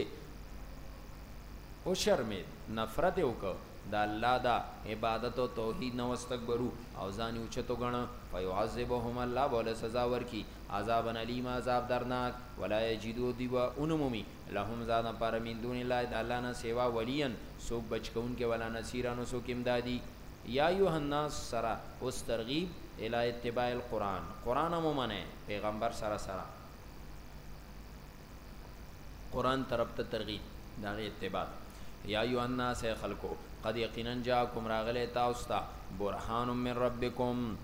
او شرمید نفرت وکړه د الله دا عبادت او توحید نو استکبرو او ځان یو چتو غن فیعذبهم الله بوله سزا ورکی عذاب الیم عذاب درناک ولا یجدو دیوا انمومی لهم ذا دپاره من دون الله د الله نه سوا وليا څوک بچ کوونکی ولا نصيرا نو څوک امدادي يا ايها الناس سره اوس ترغيب الي اتباع القرآن قرآن هم ومنه پيغمبر سره سره قرآن طرف ته ترغيب داغه اتباع يا ايها الناس خلقو قد يقينا جاءكم راغله تاسو ته برهان من ربكم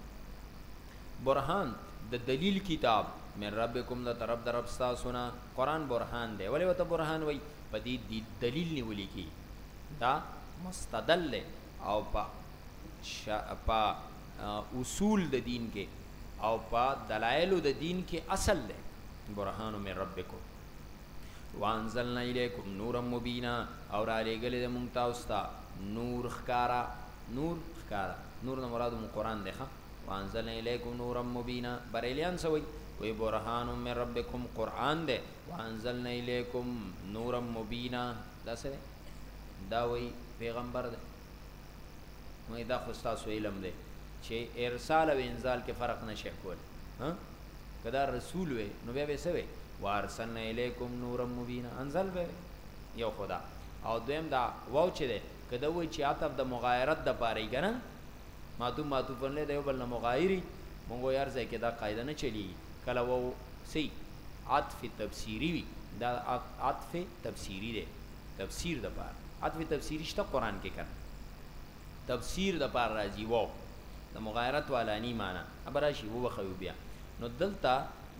برهان د دلیل کتاب من ربکم د طرف درب تاسو نه قرآن برهان دی ولی وته برهان وای په دی دی دلیل نیولی کی دا مستدل دی او په په اصول د دین کې او په دلایل د دین کې اصل دی برهان من ربکم وانزلنا الیکم نورا مبینا او را لګل د مونږ تاسو ته نور خکارا نور خکارا نور نه مراد مون قران دی ښه وانزلنا الیکم نورا مبینا بریلیان څه وایي وی برهان من ربکم قران ده وانزلنا الیکم نورا مبینا دا څه دا وی پیغمبر ده مې دا خو تاسو علم ده چې ارسال او انزال کې فرق نشي کول ها کدا رسول وې نو بیا به سوي وارسلنا الیکم نورا مبینا انزل به یو خدا او دویم دا واو چې ده کدا وی چې عتب د مغایرت د پاره کنه معطوف معطوف نه دی بل نه مغایری مونږ یې ارزه کې دا قاعده نه چلی کله وو سی عطف تفسیری وی دا عطف تفسیری دی تفسیر د پاره عطف تفسیری شته قران کې کنه تفسیر د پاره راځي وو د مغایرت والا نی معنا ابراشی وو بخیو بیا نو دلته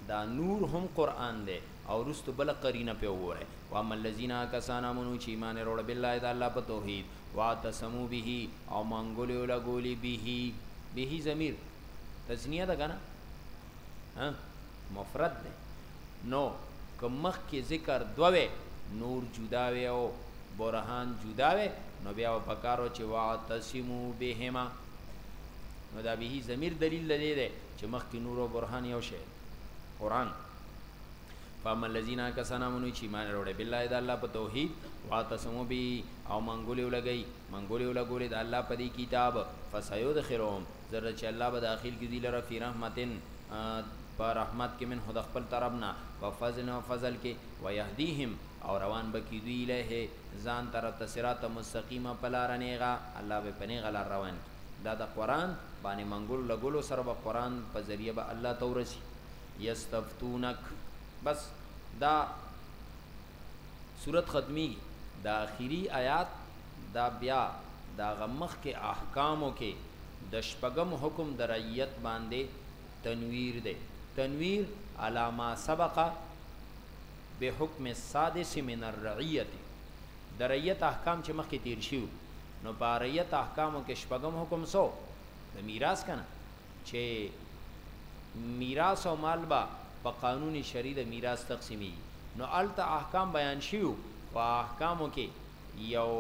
دا نور هم قران دی او رست بل قرینه په وره و اما الذين كسانا منو چې ایمان وروړ بالله د الله په توحید واعتصمو به او منګولې ولګولې به به ضمیر تسنیه ده کنه ها مفرد ده نو کمخ کې ذکر دوه نور جدا وي او برهان جدا وي نو بیا په کارو چې واعتصمو بهما نو دا به ضمیر دلیل لري چې مخ کې نور او برهان یو شی قران فاما الذين كسانا منو چې ایمان وروړي بالله د الله په توحید واعتصموا به او منګولې ولګي منګولې ولګولې د الله په دې کتاب فسيدخلهم زره چې الله به داخل کې دي لره فی رحمتن په رحمت کې من خود خپل طرفنا و فضل او فضل کې و يهديهم او روان بکی دوی الیه ځان تر تسرات مستقیمه پلارنیغه الله به پنیغه لار روان کی دا د قران باندې منګول لګولو سره به قران په ذریعہ به الله تورسی یستفتونک بس دا سورت ختمیږي دا اخیری ایات دا بیا د هغه مخکې احکامو کې د شپږم حکم د رعیت باندې تنویر دی تنویر علی ما سبق بحکم السادس من الرعیت د رعیت احکام چې مخکې تیر شیو نو په رعیت احکامو کې شپږم حکم سو د میراث کنه چه میراث او مال به په قانون شرعی د میراث تقسیمیږي نو هلته احکام بیان شوي وو خو احکامو کې یو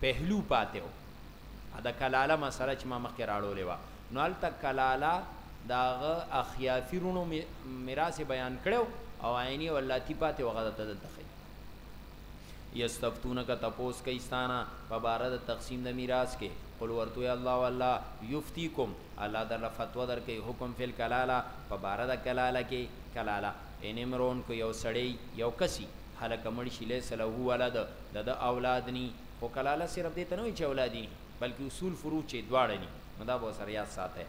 پهلو پاتې و د کلاله مسله چې ما مخکې راړولې وه نو هلته کلاله د هغه اخیافي روڼو میراث بیان کړو او عیني او لاتی پاتې وغه دلته دلته ښیي یستفتونک تپوس کوي ستانه په باره د تقسیم د میراث کې قل ورته وایه الله والله یفتیکم الله درله فتوا درکوي حکم فی الکلاله په باره د کلاله کې کلاله ان امرؤ که یو سړی یو کسی هلک مړ شي لیس له ولد د ده اولاد ني خو کلاله صرف دې ته نه وایي چې اولاد یې ني بلکې اصول فروع چې دواړه ني نو دا به ورسره یاد ساتی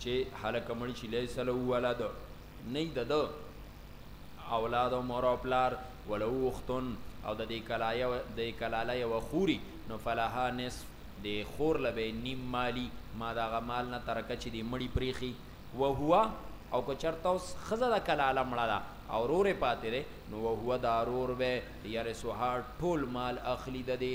چې هلک مړ شي لیس له ولد نی د ده اولاد او مور او پلار ولو اختن او د دې کلایه د کلاله یو خوري نو فلها نصف د خور لبه نیم مالی ما دا غمال نه ترکه چې دی مړی پریخي و هو او که چرته اوس خزه د کلاله مړه ده او رور پاتې ده نو هو دا رور به یرسوها ټول مال اخلي د دې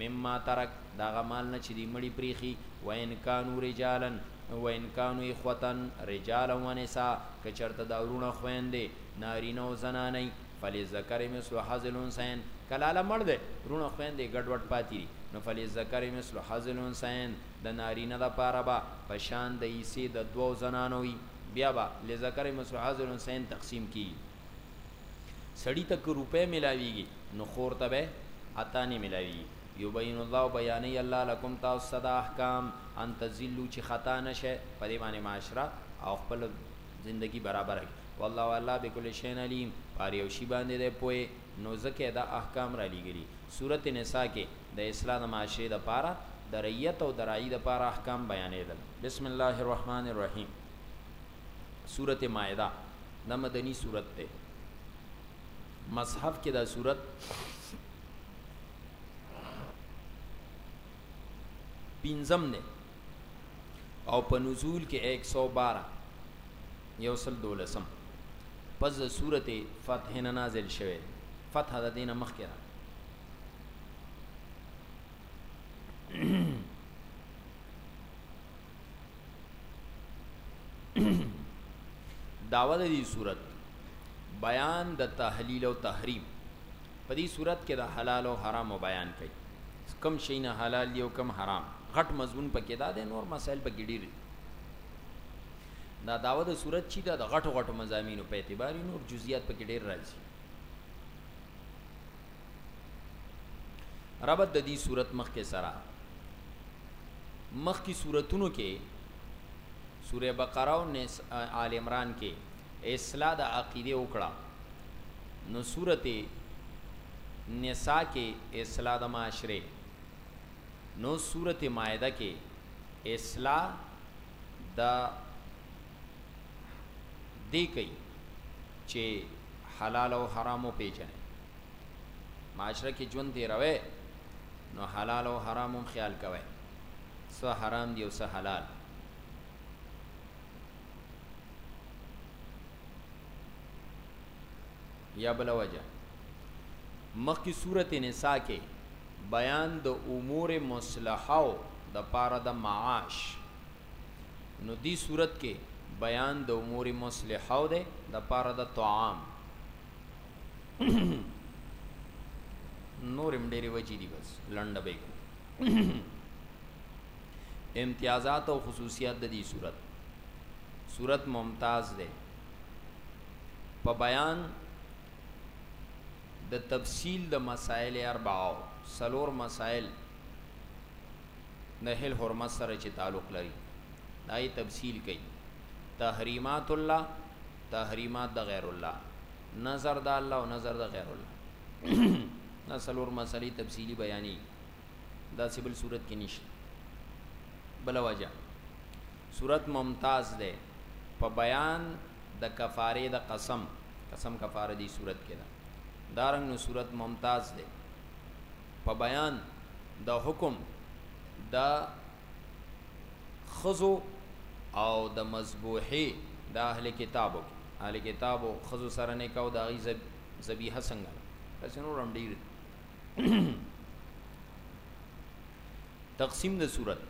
مما ترک، د هغه مال نه چې دوی مړي پرېښي، وان کانو رجالا، وان کانو اخوة رجالا ونساء، که چېرته دا وروڼه خویندې نارینه او زنانه وي، فللذکر مثل حظ الانثیین، که لالا مړ دی، وروڼه خویندې یې ګډ وډ پاتې دي، نو فللذکر مثل حظ الانثیین، د نارینه لپاره به په شان د حصې د دوو زنانو وي، بیا به للذکر مثل حظ الانثیین تقسیم کېږي. سړی ته که روپۍ ملاویږي نو خور ته به اتانې ملاویږي یبین الله بیانې الله لکم تاسو ته د احکام ان تذلو چې خطا نشه په دې باندې معاشره او خپل زندگی برابر کی والله والله بكل شيء عليم پاره یو شی باندې ده پوي نو ځکه دا احکام را لګري سوره نساء کې د اسلام معاشره د پاره د ریت او د رعی د پاره احکام بیانېدل بسم الله الرحمن الرحیم سورت مائده دا مدنی سورت ته مصحف کې دا سورت پینزم نه او په نزول کې 112 یو سل دولسم پس د سورت فتح نه نازل شوه فتح د دینه مخکې را داوه د دې صورت بیان د تحلیل او تحریم په دې صورت کې د حلال او حرام بیان کړي کم شي نه حلال دی او کم حرام غټ مضمون پکې دا د نور مسائل پکې ډیر دا داوه د صورت چې دا د غټو غټو مزامینو په اعتبار نور جزئیات پکې ډیر راځي ربط د دې صورت مخ کې سره مخ کی صورتونو کې سوره بقره او آل عمران کې اصلاح د عقیده وکړه نو سورته نساء کې اصلاح د معاشره نو سورته مائده کې اصلاح د دی کوي چې حلال او حرام پیژنې معاشره کې ژوند دی روي نو حلال او حرام هم خیال کوي سو حرام دی او سو حلال یا بل وجه مخکې صورت نساء کې بیان د امور مصلحه او د پاره د معاش نو دی صورت کې بیان د امور مصلحه ده د پاره د طعام نورم ډېرې وجې دي بس لنډه به کو امتیازات او خصوصیات د دې صورت صورت ممتاز ده په بیان د تفصیل د مسائل اربعو سلور مسائل د هل حرمت سره چې تعلق لري دا یې تفصیل کوي تحریمات الله تحریمات د غیر الله نظر د الله او نظر د غیر الله دا څلور مسلې تفصیلی بیانې دا سبل صورت کې نشته بل وجه صورت ممتاز ده په بیان د کفاره د قسم قسم کفاره دی صورت کې ده دارنګ نو صورت ممتاز ده په بیان د حکم د خزو او د مذبوحي د اهل کتابو کې اهل کتابو خزو سره نه کاو دا غي ذبیحه څنګه تاسو نور هم ډیر تقسیم د صورت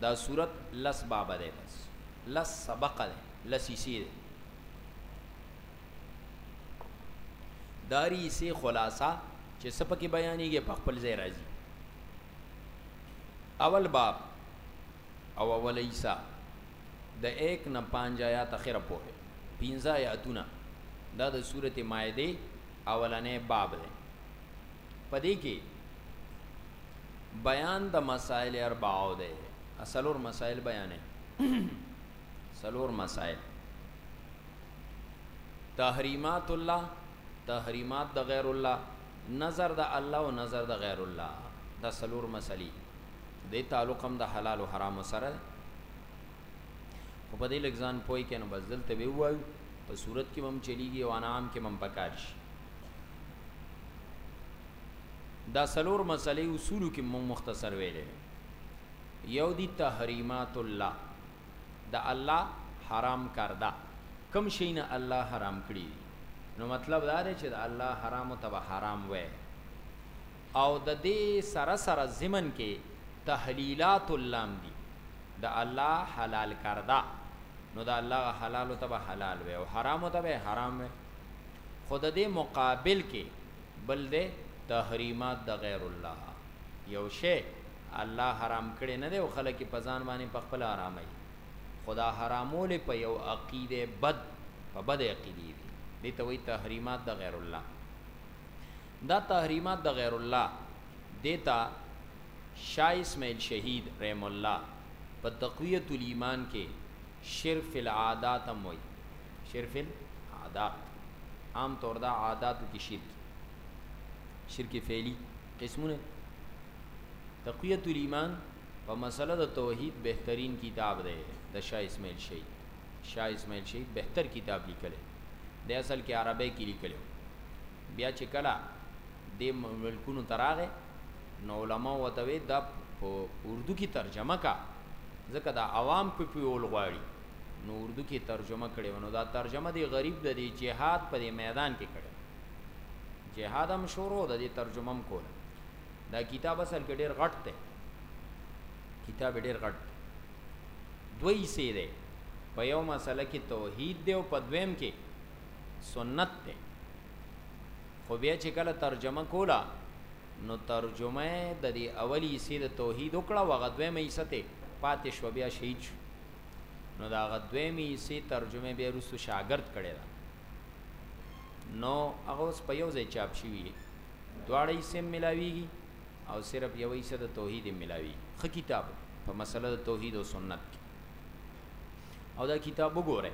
دا صورت لس باب ده بس لس سبق ده لس سی ده داری سی خلاصہ چې څه پکې بیانېږي په خپل ځای راځي اول باب او اول عیسی د 1 نه 5 آیات اخره پورې 15 آیاتونه دا د سورته مائده اولنې باب دی پدې کې بیان د مسائل اربعو دی اصلور مسائل بیانې سلور مسائل تحریمات الله تحریمات د غیر الله، نذر د الله او نذر د غیر الله دا څلور مسئلې دي تعلق هم د حلال او حرام سره دی خو په دې لږ ځان پوه کړئ نو بس دلته به ووایو په صورت کې هم چلیږي او انعام کې هم پکار شي دا سلور مسلې اصول کې مختصر ویلې یو دي تحریمات الله د الله حرام کرده کوم شي نه الله حرام کړي دي نو مطلب دا دی چې د الله حرامو ته به حرام وای او د دې سره سره ضمن کې تحلیلات اللام دي د الله حلال کرده نو د الله حلالو ته به حلال وای او حرامو ته به حرام وای خود دې مقابل کې بل دی تحریمات د غیر الله یو شی الله حرام کړی نه دی او خلک یې په ځان باندې په خپله حراموي خو دا حرامول یې په یو عقیده بد په بده عقیدې وي دې ته وایي تحریمات د غیر الله دا تحریمات د غیر الله دې ته شاه اسماعیل شهید رحم الله په تقویت الیمان کې شرک فی العادات هم وایي شرف العادات عام طور دا عاداتو کې شرک شرک فعلی قسمونه تقویت الایمان په مسله د توحید بهترین کتاب دی د شاه اسماعیل شهید شاه اسماعیل شهید بهتر کتاب لیکل دی اصل کې عربی کې لیکل بیا چې کله د ملکونو تراغه نو علما وتوی دا په اردو کې ترجمه کا ځکه دا عوام په پیول غواړي نو اردو کې ترجمه کړي ونو دا ترجمه دی غریب د دې جهاد په میدان کې کړي جهاد هم شروع د دې ترجمه هم کوله دا کتاب اصل کې ډېر غټ دی کتاب ډېر غټ دی دوی سي دی په یو مسله کې توحید دی او په دویم کې سنت دی خو بیا چې کله ترجمه کولا نو ترجمه د دې اولی سي د توحید وکړه وغه دویمه یې سته پاتې شو بیا شهید شو نو دا غ دویمې حصې ترجمه بیا وروسته شاګرد کړې ده نو هغه اوس په یو ځای چاپ شوي دي دواړه حصې ملاویږي او صرف یو حصه د توحید ملاوي خ کتاب په مسله د توحید او سنت کې او دا کتاب وګوره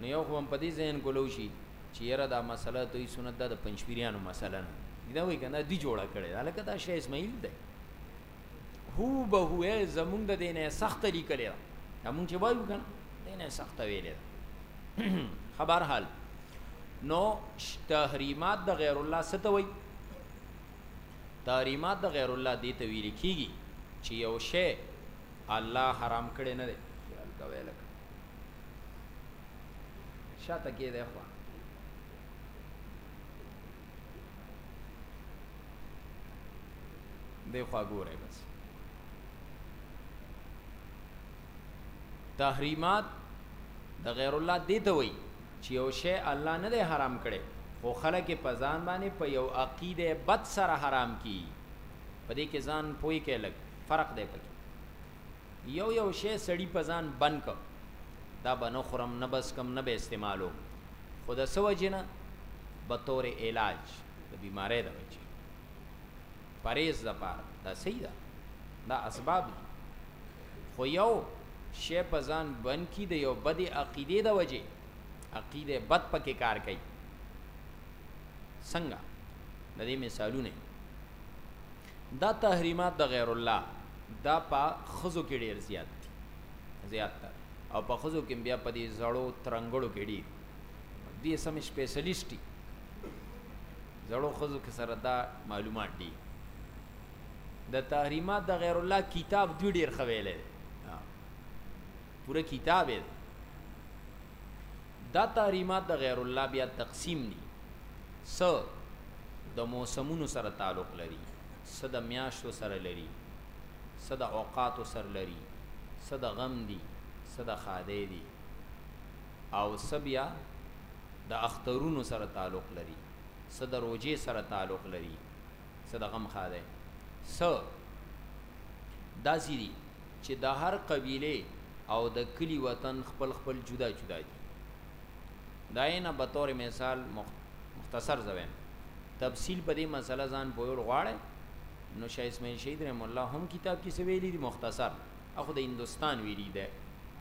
نو یو خو هم په دې ذهن کولو شي چې یره دا مسله توحید سنت دا د پنځپیرانو مسله نه دا وایي کنه دی جوړه کړي دا لکه دا شی اسماعیل دی هو به هو زمونږ د دینه سخت لیکلې ده زمونږ چې وایو کنه دینه سخت ویلې ده خبر حال نو تحریمات د غیر الله ستوي تحریمات د غیر الله دی ته ویل کیږي چې یو شی الله حرام کړي نه دی خیال کوي لکه شاته کې ده خو دی خوا ګوره بس تحریمات د غیر الله دی ته وای چې یو شی الله نه دی حرام کړي خو خلک په ځان باندې په یو عقیده بد سره حرام کی په دې کې ځان پوي کې لګ فرق دی پکې یو یو شی سړی په ځان بند کړ دا به نه خورم نه بس کم نه به استعمالو خو د څه وجې نه به طور علاج د بیمارۍ د وجې پرهیز دپاره دا صحیح ده دا اسباب دي خو یو شی په ځان بند کړي د یو بدې عقیدې د وجې عقیده بد پکې کار کوي څنګه د دې مثالونه دا تحریمات د غیر الله دا په خزو کې ډیر زیات دي زیات تر او په خزو کې بیا په دې زړو ترنګړو کې ډیر دي سم سپیشلیست دي زړو خزو کې سره دا معلومات دي د تحریمات د غیر الله کتاب دوی ډیر خویلې پوره کتاب دی دا تحریمات د غیر الله بیا تقسیم دي س د موسمونو سره تعلق لري س د میاشتو سره لري س د اوقاتو سره لري س د غم دي س د خاده دي او س بیا د اخترونو سره تعلق لري س د روزې سره تعلق لري س د غم خاده س داسې دي چې د هر قبیلې او د کلي وطن خپل خپل جدا جدا دي داینه به طور مثال مختصر زویم تفصیل په دې مسله ځان پویول غواړي نو شاه اسماعیل شهید رحم الله هم کتاب کې سویلی دی مختصر اخو د هندستان ویلی دی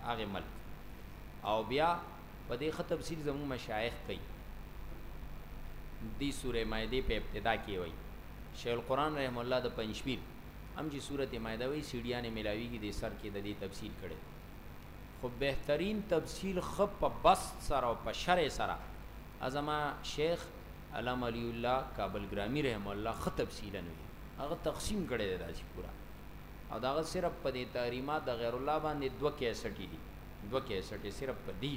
هغه ملک او بیا په دې خط تفسیر زمو مشایخ کوي دی سوره مائده په ابتدا کې وایي شیخ القران رحم الله د پنځپیر هم چې صورت مایده وی سیډیانې ملاویږي د سر کې د دې تفصیل کړي خو بهترین تفصیل خپ په بس سره او په شرع سره ازما شیخ علم علی الله کابل ګرامی رحم الله خ تفصیلا وی هغه تقسیم کړي دی داسې پورا او داغه صرف په دې تحریمه د غیر الله باندې دوه کیسټی دي دوه کیسټی صرف په دې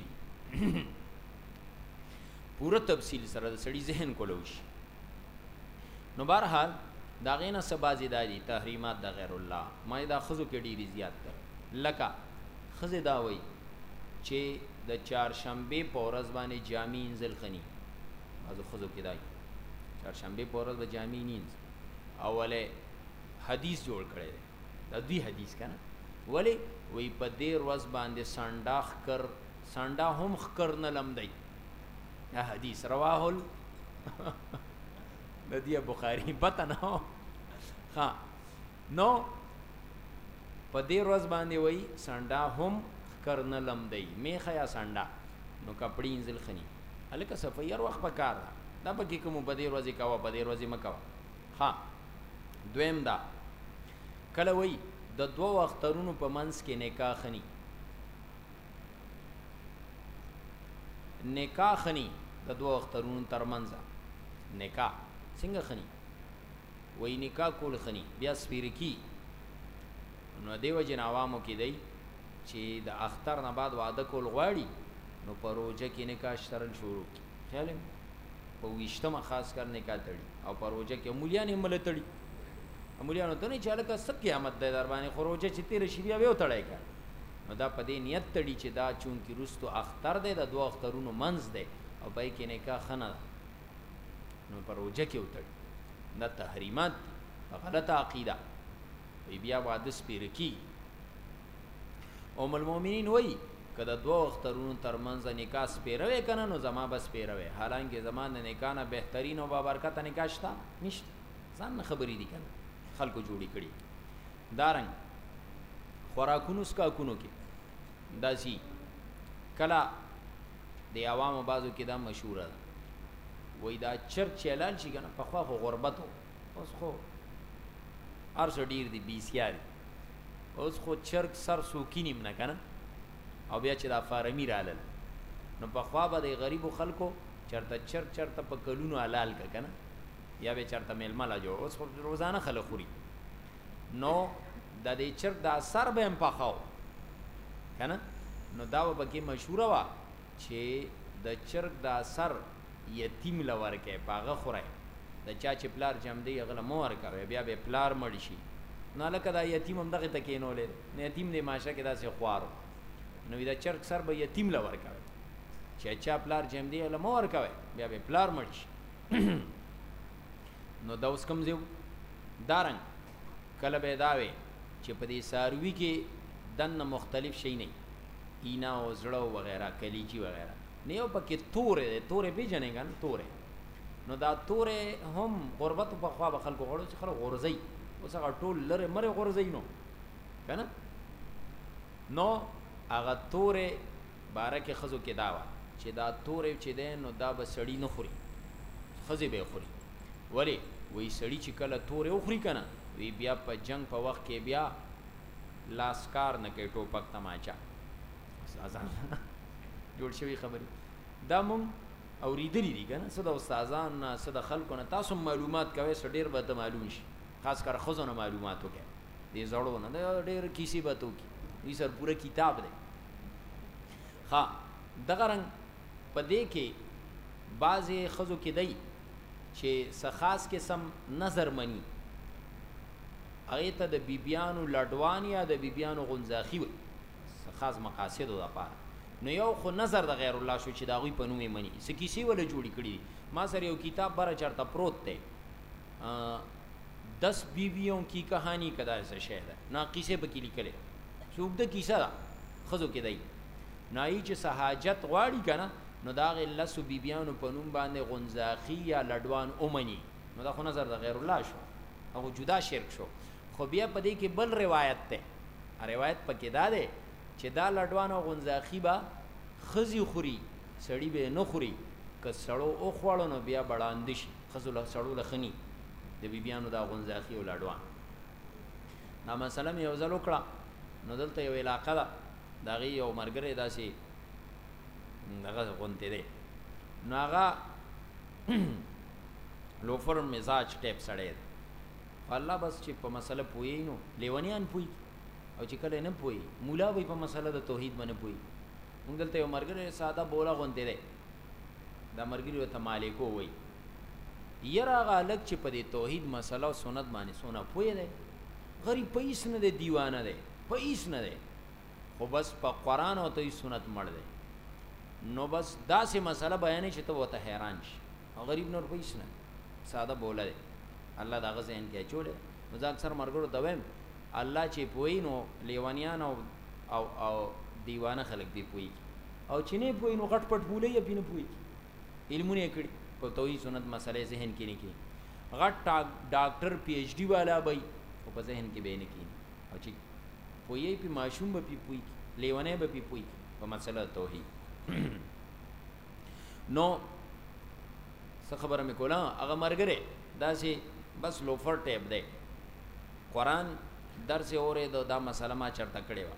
پوره تفصیل سره د سړي ذهن کولوش نو بهر حال دا غینه سبازی دادی تحریمات د غیر الله ما دا خزو کې ډیری زیات کړ لکه خزه دا وای چې د چهارشنبه په ورځ باندې جامع انزل خني از خزو کې دای چهارشنبه په ورځ به جامع نینز اوله حدیث جوړ کړي دا دوی حدیث کنه ولی وی په دې ورځ باندې سانډاخ کر سانډا هم خکر نه لمدای دا حدیث رواه ال د دې بخاری پته نه ها نو په دې ورځ باندې وای سانډا هم کرنه لم دی میخه یا سانډا نو کپڑی انزل خنی الکه صفیر وخت پکار دا پکې کوم په دې ورځې کاوه په دې ورځې مکاوه ها دویم دا کله وای د دوه وخترونو په منځ کې نکاح خنی نکاح خني د دوه اخترونو ترمنځ نکاح څنګه خني وای نکاح کول خني بیا سپیرکی نو دیو جن عوامو کې دی چې د اختر نه بعد واده کول غواړي نو په روزه کې نکاح شرل شروع کی خیال په ویشتمه خاص کر نکاح تړي او په روزه کې مولیان هم لتړي مولیان ته نه چاله کا سب قیامت د در باندې خروجه چې تیر شي بیا ویو تړای کا نو دا په دې نیت تړي چې دا چونکي روستو اختر دی د دوه اخترونو منځ دی او پای کې نکاح ښه نه ده نو په روژه کې وتړي دا تحریمات دي په غلطه عقیده وی بیا واده سپیره کیږي ام المؤمنین وای کله دوه اخترونو ترمنځ نکاح سپیروي کنه نو زما بس سپیروي حالانکه زما د نکاح نه بهترین او بابرکت نکاح شته نشته ځان خبرې دي کنه خلکو جوړی کړي دارنګ خوراکونو سکاکونو کې داسي کلا د عوامو بازو کې دا مشهور ده وای دا چر چلان شي کنه په خو غربت اوس خو ارس ډیر دی بي سي ار اوس خو چرګ سر سوکینیم نه کنه او بیا چې دا فارمی رالل نو په خوا به د غریبو خلکو چرته چرګ چرته په کلونو حلال کنه یا به چرته ململ جوړ اوس خو روزانه خلک خوري نو د دې چرګ دا سر به هم پخاو کنه نو دا به پکې مشهوره وه چې د چرګ دا سر یتیم له ورکه په هغه خورئ د چا چې پلار جمدی هغه له مه ورکوئ بیا به پلار مړ شي نو هلکه دا یتیم هم دغه ته کینولی نو یتیم دی ماشه کې داسې خوارو نو دا چرګ سر به یتیم له ورکوي چې چا پلار جمدی له مه ورکوئ بیا به پلار مړ شي نو دا اوس کوم ځای وو؟ دا رنګ کله به دا وی چې په دې ساروي کې دننه مختلف شي نه اینا او زړه او وغیرہ کلیجی وغیرہ نه یو پکې تورې ده تورې پیژنې ګان تورې نو دا تورې هم غربت په خوا به خلکو غړو چې خلک غورځي اوس هغه ټول لره مره غورځي نو کنه نو هغه تورې باره کې ښځو کې دا وه چې دا توری چې دی نو دا به سړي نه خوري ښځې به خوري ولی وی سړي چې کله توری وخوري کنه وی بیا په جنگ په وخت کې بیا لاس کار نه کوي ټوپک تماچا استادان جوړ شوی خبري دا مون او ریدلی دي کنه صد استادان نه صد خلکو نه تاسو معلومات کوي سډیر به ته معلوم شي خاص کر خزونه معلومات وکړي دې زړو نه دا ډېر کیسې به تو کی دې سر پوره کتاب دی ها دغه رنګ په دې کې بعضې خزو کې دی چې سخاص کې سم نظر منی هغه ته د بیبیانو لډوان یا د بیبیانو غنځاخی وي خاص مقاصد د پاره نو یو خو نظر د غیر الله شو چې دا غوي په نومې منی سکیسی ولا جوړی کړی ما سره یو کتاب بره چرته پروت دی دس بیبیوں کی کہانی که داسې څه شی ده نو هغه کیسه پکې لیکلې ده څه اوږده کیسه ده ښځو کې دی نو هغوی چې څه حاجت غواړي که نه نو د هغې لسو بیبیانو په نوم باندې غنځاخي یا لډوان ومني نو دا خو نظر د غیر الله شو هغه جدا شرک شو خو بیا په دې کې بل روایت دی روایت پکې دا دی چې دا لډوان او غونځاخي به ښځي خوري سړي به یې نه خوري، که سړو وخوړ نو بیا به ړانده شي، ښځو له سړو له ښه ني د بیبیانو دا غونځاخي او لډوان. دا مسله مې یو ځل وکړه نو دلته یو علاقه ده د هغې یو مرګری داسې دغه غونتې دی نو هغه لوفر مزاج ټیپ سړی دی الله بس چې په مسله پوهی نو لیونیان پوهی او چې کله نه پوي مولا وي په مسله د توحید باندې پوي مونږ دلته یو مرګره ساده بولا غونډه ده دا مرګری وته مالکو وي یرا غالک چې په دې توحید مسله او سنت باندې سونه پوي ده غریب پیس نه ده دیوانه ده پیس نه ده خو بس په قران او ته سنت مړ ده نو بس داسې مسله بیان شي ته وته حیران شي غریب نور پیس نه ساده بولا ده الله دا غزين کې چولې نو ځکه سر مرګرو دویم الله چی پوهی نو لیونیان او او او دیوانه خلک پی پوهیږي او چی نه پوهی نو غټ پټ بولی یې پی نه پوهیږي علمونه یې کړي خو توحید سنت مسله ذهن کې نه کی غټ ډاکټر پی ایچ ډی والا بی او په ذهن کې به نه کی او چی پوهی پی ماشوم به پی پوهیږي لیونه به پی پوهیږي په مسله توحید نو څه خبره مې کوله هغه مرګره داسې بس لوفر ټیپ دی قران درس یې اورېدو دا مسله ما چرته کړې وه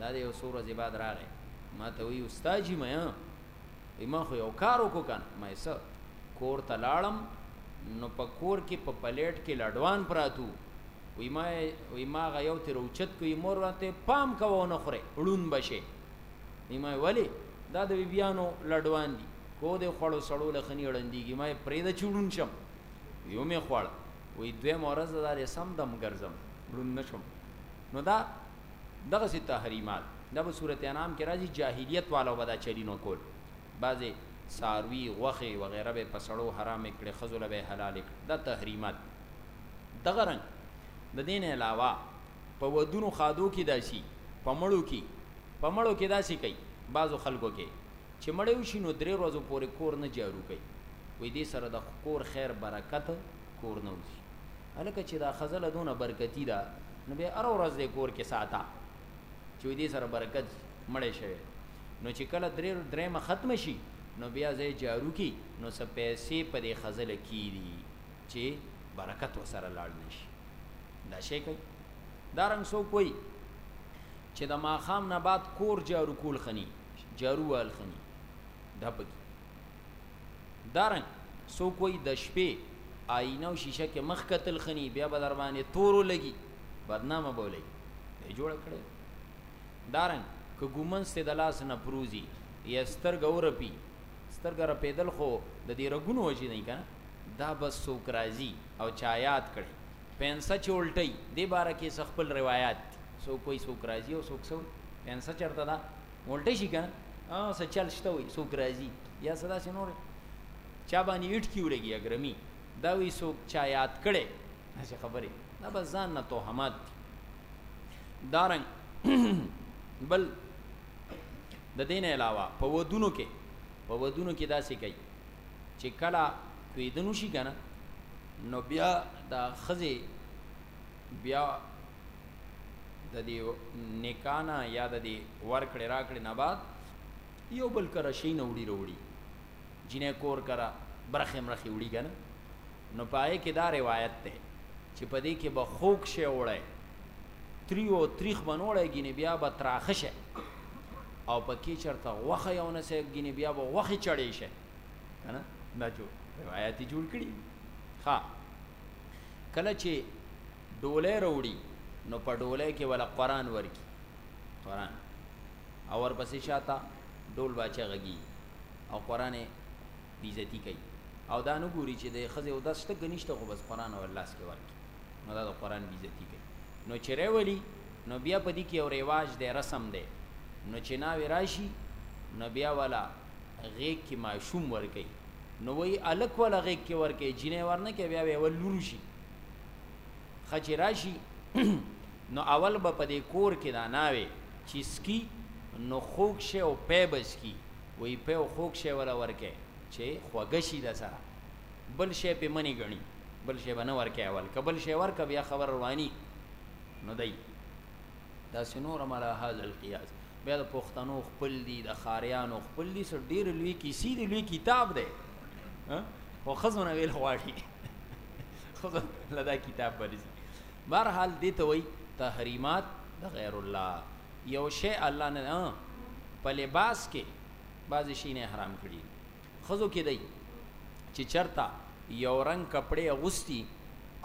دا د یو څو ورځې بعد راغی ما ته وی استاد جی مې ما خو یو کار وکړ کنه مې څه کور ته لاړم نو په کور کې په پلیټ کې لډوان پراتو وی ما وی ما غ یو تر اوچت کوي مور ورته پام کوو نه خره ړون بشه وی ما ولی دا د بیانو لډوان دي کو د خړو سړو لخنی اړندېږي ما پرې د چړون شم یو مې خړ وی دوی مورز دار سم دم ګرځم ړوند نشم نو دا دغه سي تحریمات دا په صورت انام کې راځي جاهلیت والو بدا چلی نو کول بعضی ساروی غوخه وغیرہ به پسړو حرام کړي خزل به حلال کړي دا تحریمات دغه رنګ د دین علاوه په ودونو خادو کې داسي پمړو کې پمړو کې داسي کوي بعضو خلکو کې چې مړی وشي نو درې ورځو پورې کور نه جارو کوي وې دې سره د کور خیر برکت کور نه وځي هلکه چې دا خزله دونه برکتی ده نو به هر ورځ د کور کې ساته چې دې سره برکت مړې شوی نو چې کله درې درې ما ختم شي نو بیا زې جارو کی نو څه پیسې په دې خزله کیدی چې برکت وسره لاړ نشي دا شي کوي دا رنګ سو کوي چې د ماخام نه بعد کور جارو کول خني جارو وال خني دا پکې دارنګ سو کوئی د شپې آینه او شیشه کې مخ کتل خني بیا به در باندې تورو لګي بدنامه بولي به جوړ کړي دارنګ که ګومن ست د لاس نه پروزي یا سترګ اورپی سترګ را پیدل خو د دې رګونو وجې نه کنه دا بس سوک راضي او چایات کړي پنسه چولټي د بار کې خپل روایت سو کوئی سوک راضي او سوک سو پنسه چرته دا ولټه شي کنه ها څه چل شته وي څوک راځي یا صدا شي نور چا باندې اټ کیو لګي اګرمي دا وی څوک چا یاد کړي هڅه خبره دا بس ځان نه توهمات دي دارنګ بل د دین علاوه په ودونو کې په ودونو کې دا څه کوي چې کلا کویدنو شي کنه نو بیا دا خزه بیا د دې نکاح نه یا د دې ورکړې راکړې نه بعد یو بل کره شي نه وړي وروړي جنې کور کره برخې مرخې وړي که نه نو پای کې دا روایت دی چې په دې کې به خوږ شی وړی تریو او تریخ به نه وړی ګینې بیا به تراخه شی او په کې چېرته غوښه یو نه سه ګینې بیا به غوښې چړې شی که نه دا جو روایت یې جوړ کړي ښه کله چې ډولی روړي نو په ډولی کې ولا قران ورکی قران او ورپسې شاته ډول باچا غږي او قران بیزتی کوي او دا نه ګوري چې د خزه او د شته کنيشته خو بس قران او الله سکي ورکی نو دا د قران بیزتی کوي نو چیرې ولي نو بیا په دې کې یو ریواج دی رسم دی نو چې ناوی راشي نو بیا ولا غیږ کې ماشوم ورکي نو وی الک ولا غیږ کې ورکي جنې ورنه کې بیا وی ولور شي خچې راشي نو اول به په دې کور کې دا ناوې چې سکی نو خوږ شي او پی به سکی وایي پی او خوږ شی وله ورکه چې خوږه شي د سره بل شی پې منی ګڼي بل شی به نه ورکه اول که بل شی ورکه بیا خبر رواني نو دی داسې نور ملا هاذ القیاس بیا د پښتنو خپل دي د خاریانو خپل دي سر ډېر لوی کیسې دی لوی کتاب دی خو ښځو نه ویل غواړي خود لدا کتاب باندې بهر حال دې ته وای تحریمات د غیر الله یو شی الله نه په لباس کې بعضی شی نه حرام کړی خزو کې دی چې چرتا یو رنگ کپڑے اغوستی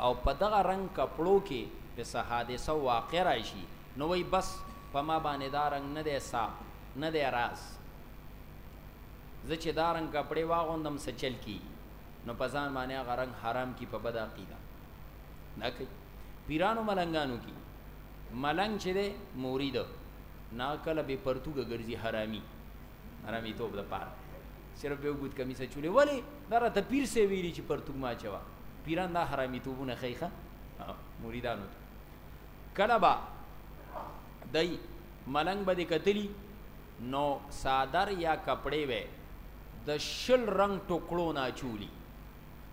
او په دغه رنگ کپړو کې په سحادثه واقع راشي نو وای بس په ما باندې دا رنگ نه دی صاحب نه دی راز زه چې دا رنگ کپڑے واغوندم سچل کی نو په ځان باندې هغه رنګ حرام کی په بد عقیده دا کوي پیرانو ملنګانو کی ملنګ چې ده مورید نا کله به پرتوګه ګرځي حرامي حرامي توب د پاره صرف به وګت کمی سره چولې ولی دا راته پیر سي ویری چې پرتوګ ما چوا پیران دا حرامي توبونه خیخه مریدانو ته کله با دای ملنګ به کتلی نو څادر یا کپړې به یې د شل رنګ ټوکړو نه اچولي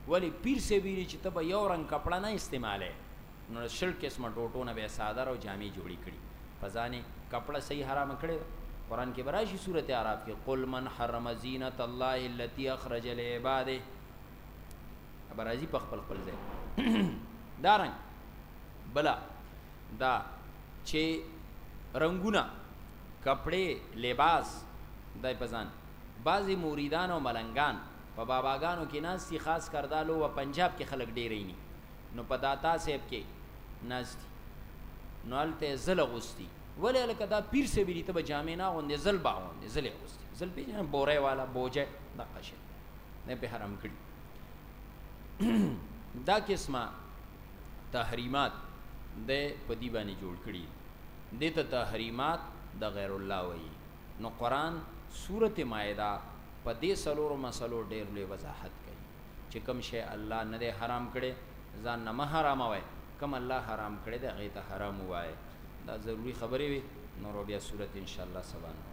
ولې پیر صاحب ویلي چې ته به یو رنګ کپړه نه استعمالوې نو د شل قسمه ټوټو نه به یې څادر او جامې جوړې کړي په ځان یې کپړه صحیح حرامه کړې ده قرآن کې به راشي صورت اعراف کې قل من حرم زینت الله التي اخرج لعباده به راځي په خپل خپل ځای دارنګ بلا دا چې رنگونه کپړې، لباس، دی په ځان. بعضې مریدان او ملنګان په باباګانو کې ناست دي، خاص کر دا لوه پنجاب کې خلک ډېر عیني، نو په داتا صاحب کې ناست دي، نو هلته یې زل اغوستي. ولې هلکه دا پیر صاحب دي، ته به جامې نه اغوندې، زل به اغوندې، زل یې اغوستي. زل پېژنې؟ بوری والا، بوجی، دقه شی دی پرې حرام کړي. دا قسمه تحریمات دی په دې باندې جوړ کړي. دې ته تحریمات د غیر الله وایي نو قرآن سورت مائده په دې څلورو مسلو ډېر لوی وضاحت کوي چې کوم شی الله نه دی حرام کړی ځان نه مه حراموئ کوم الله حرام کړی دی هغې ته حرام ووایئ دا ضروري خبرې وې نور بیا سورت ان شاء الله سبا نه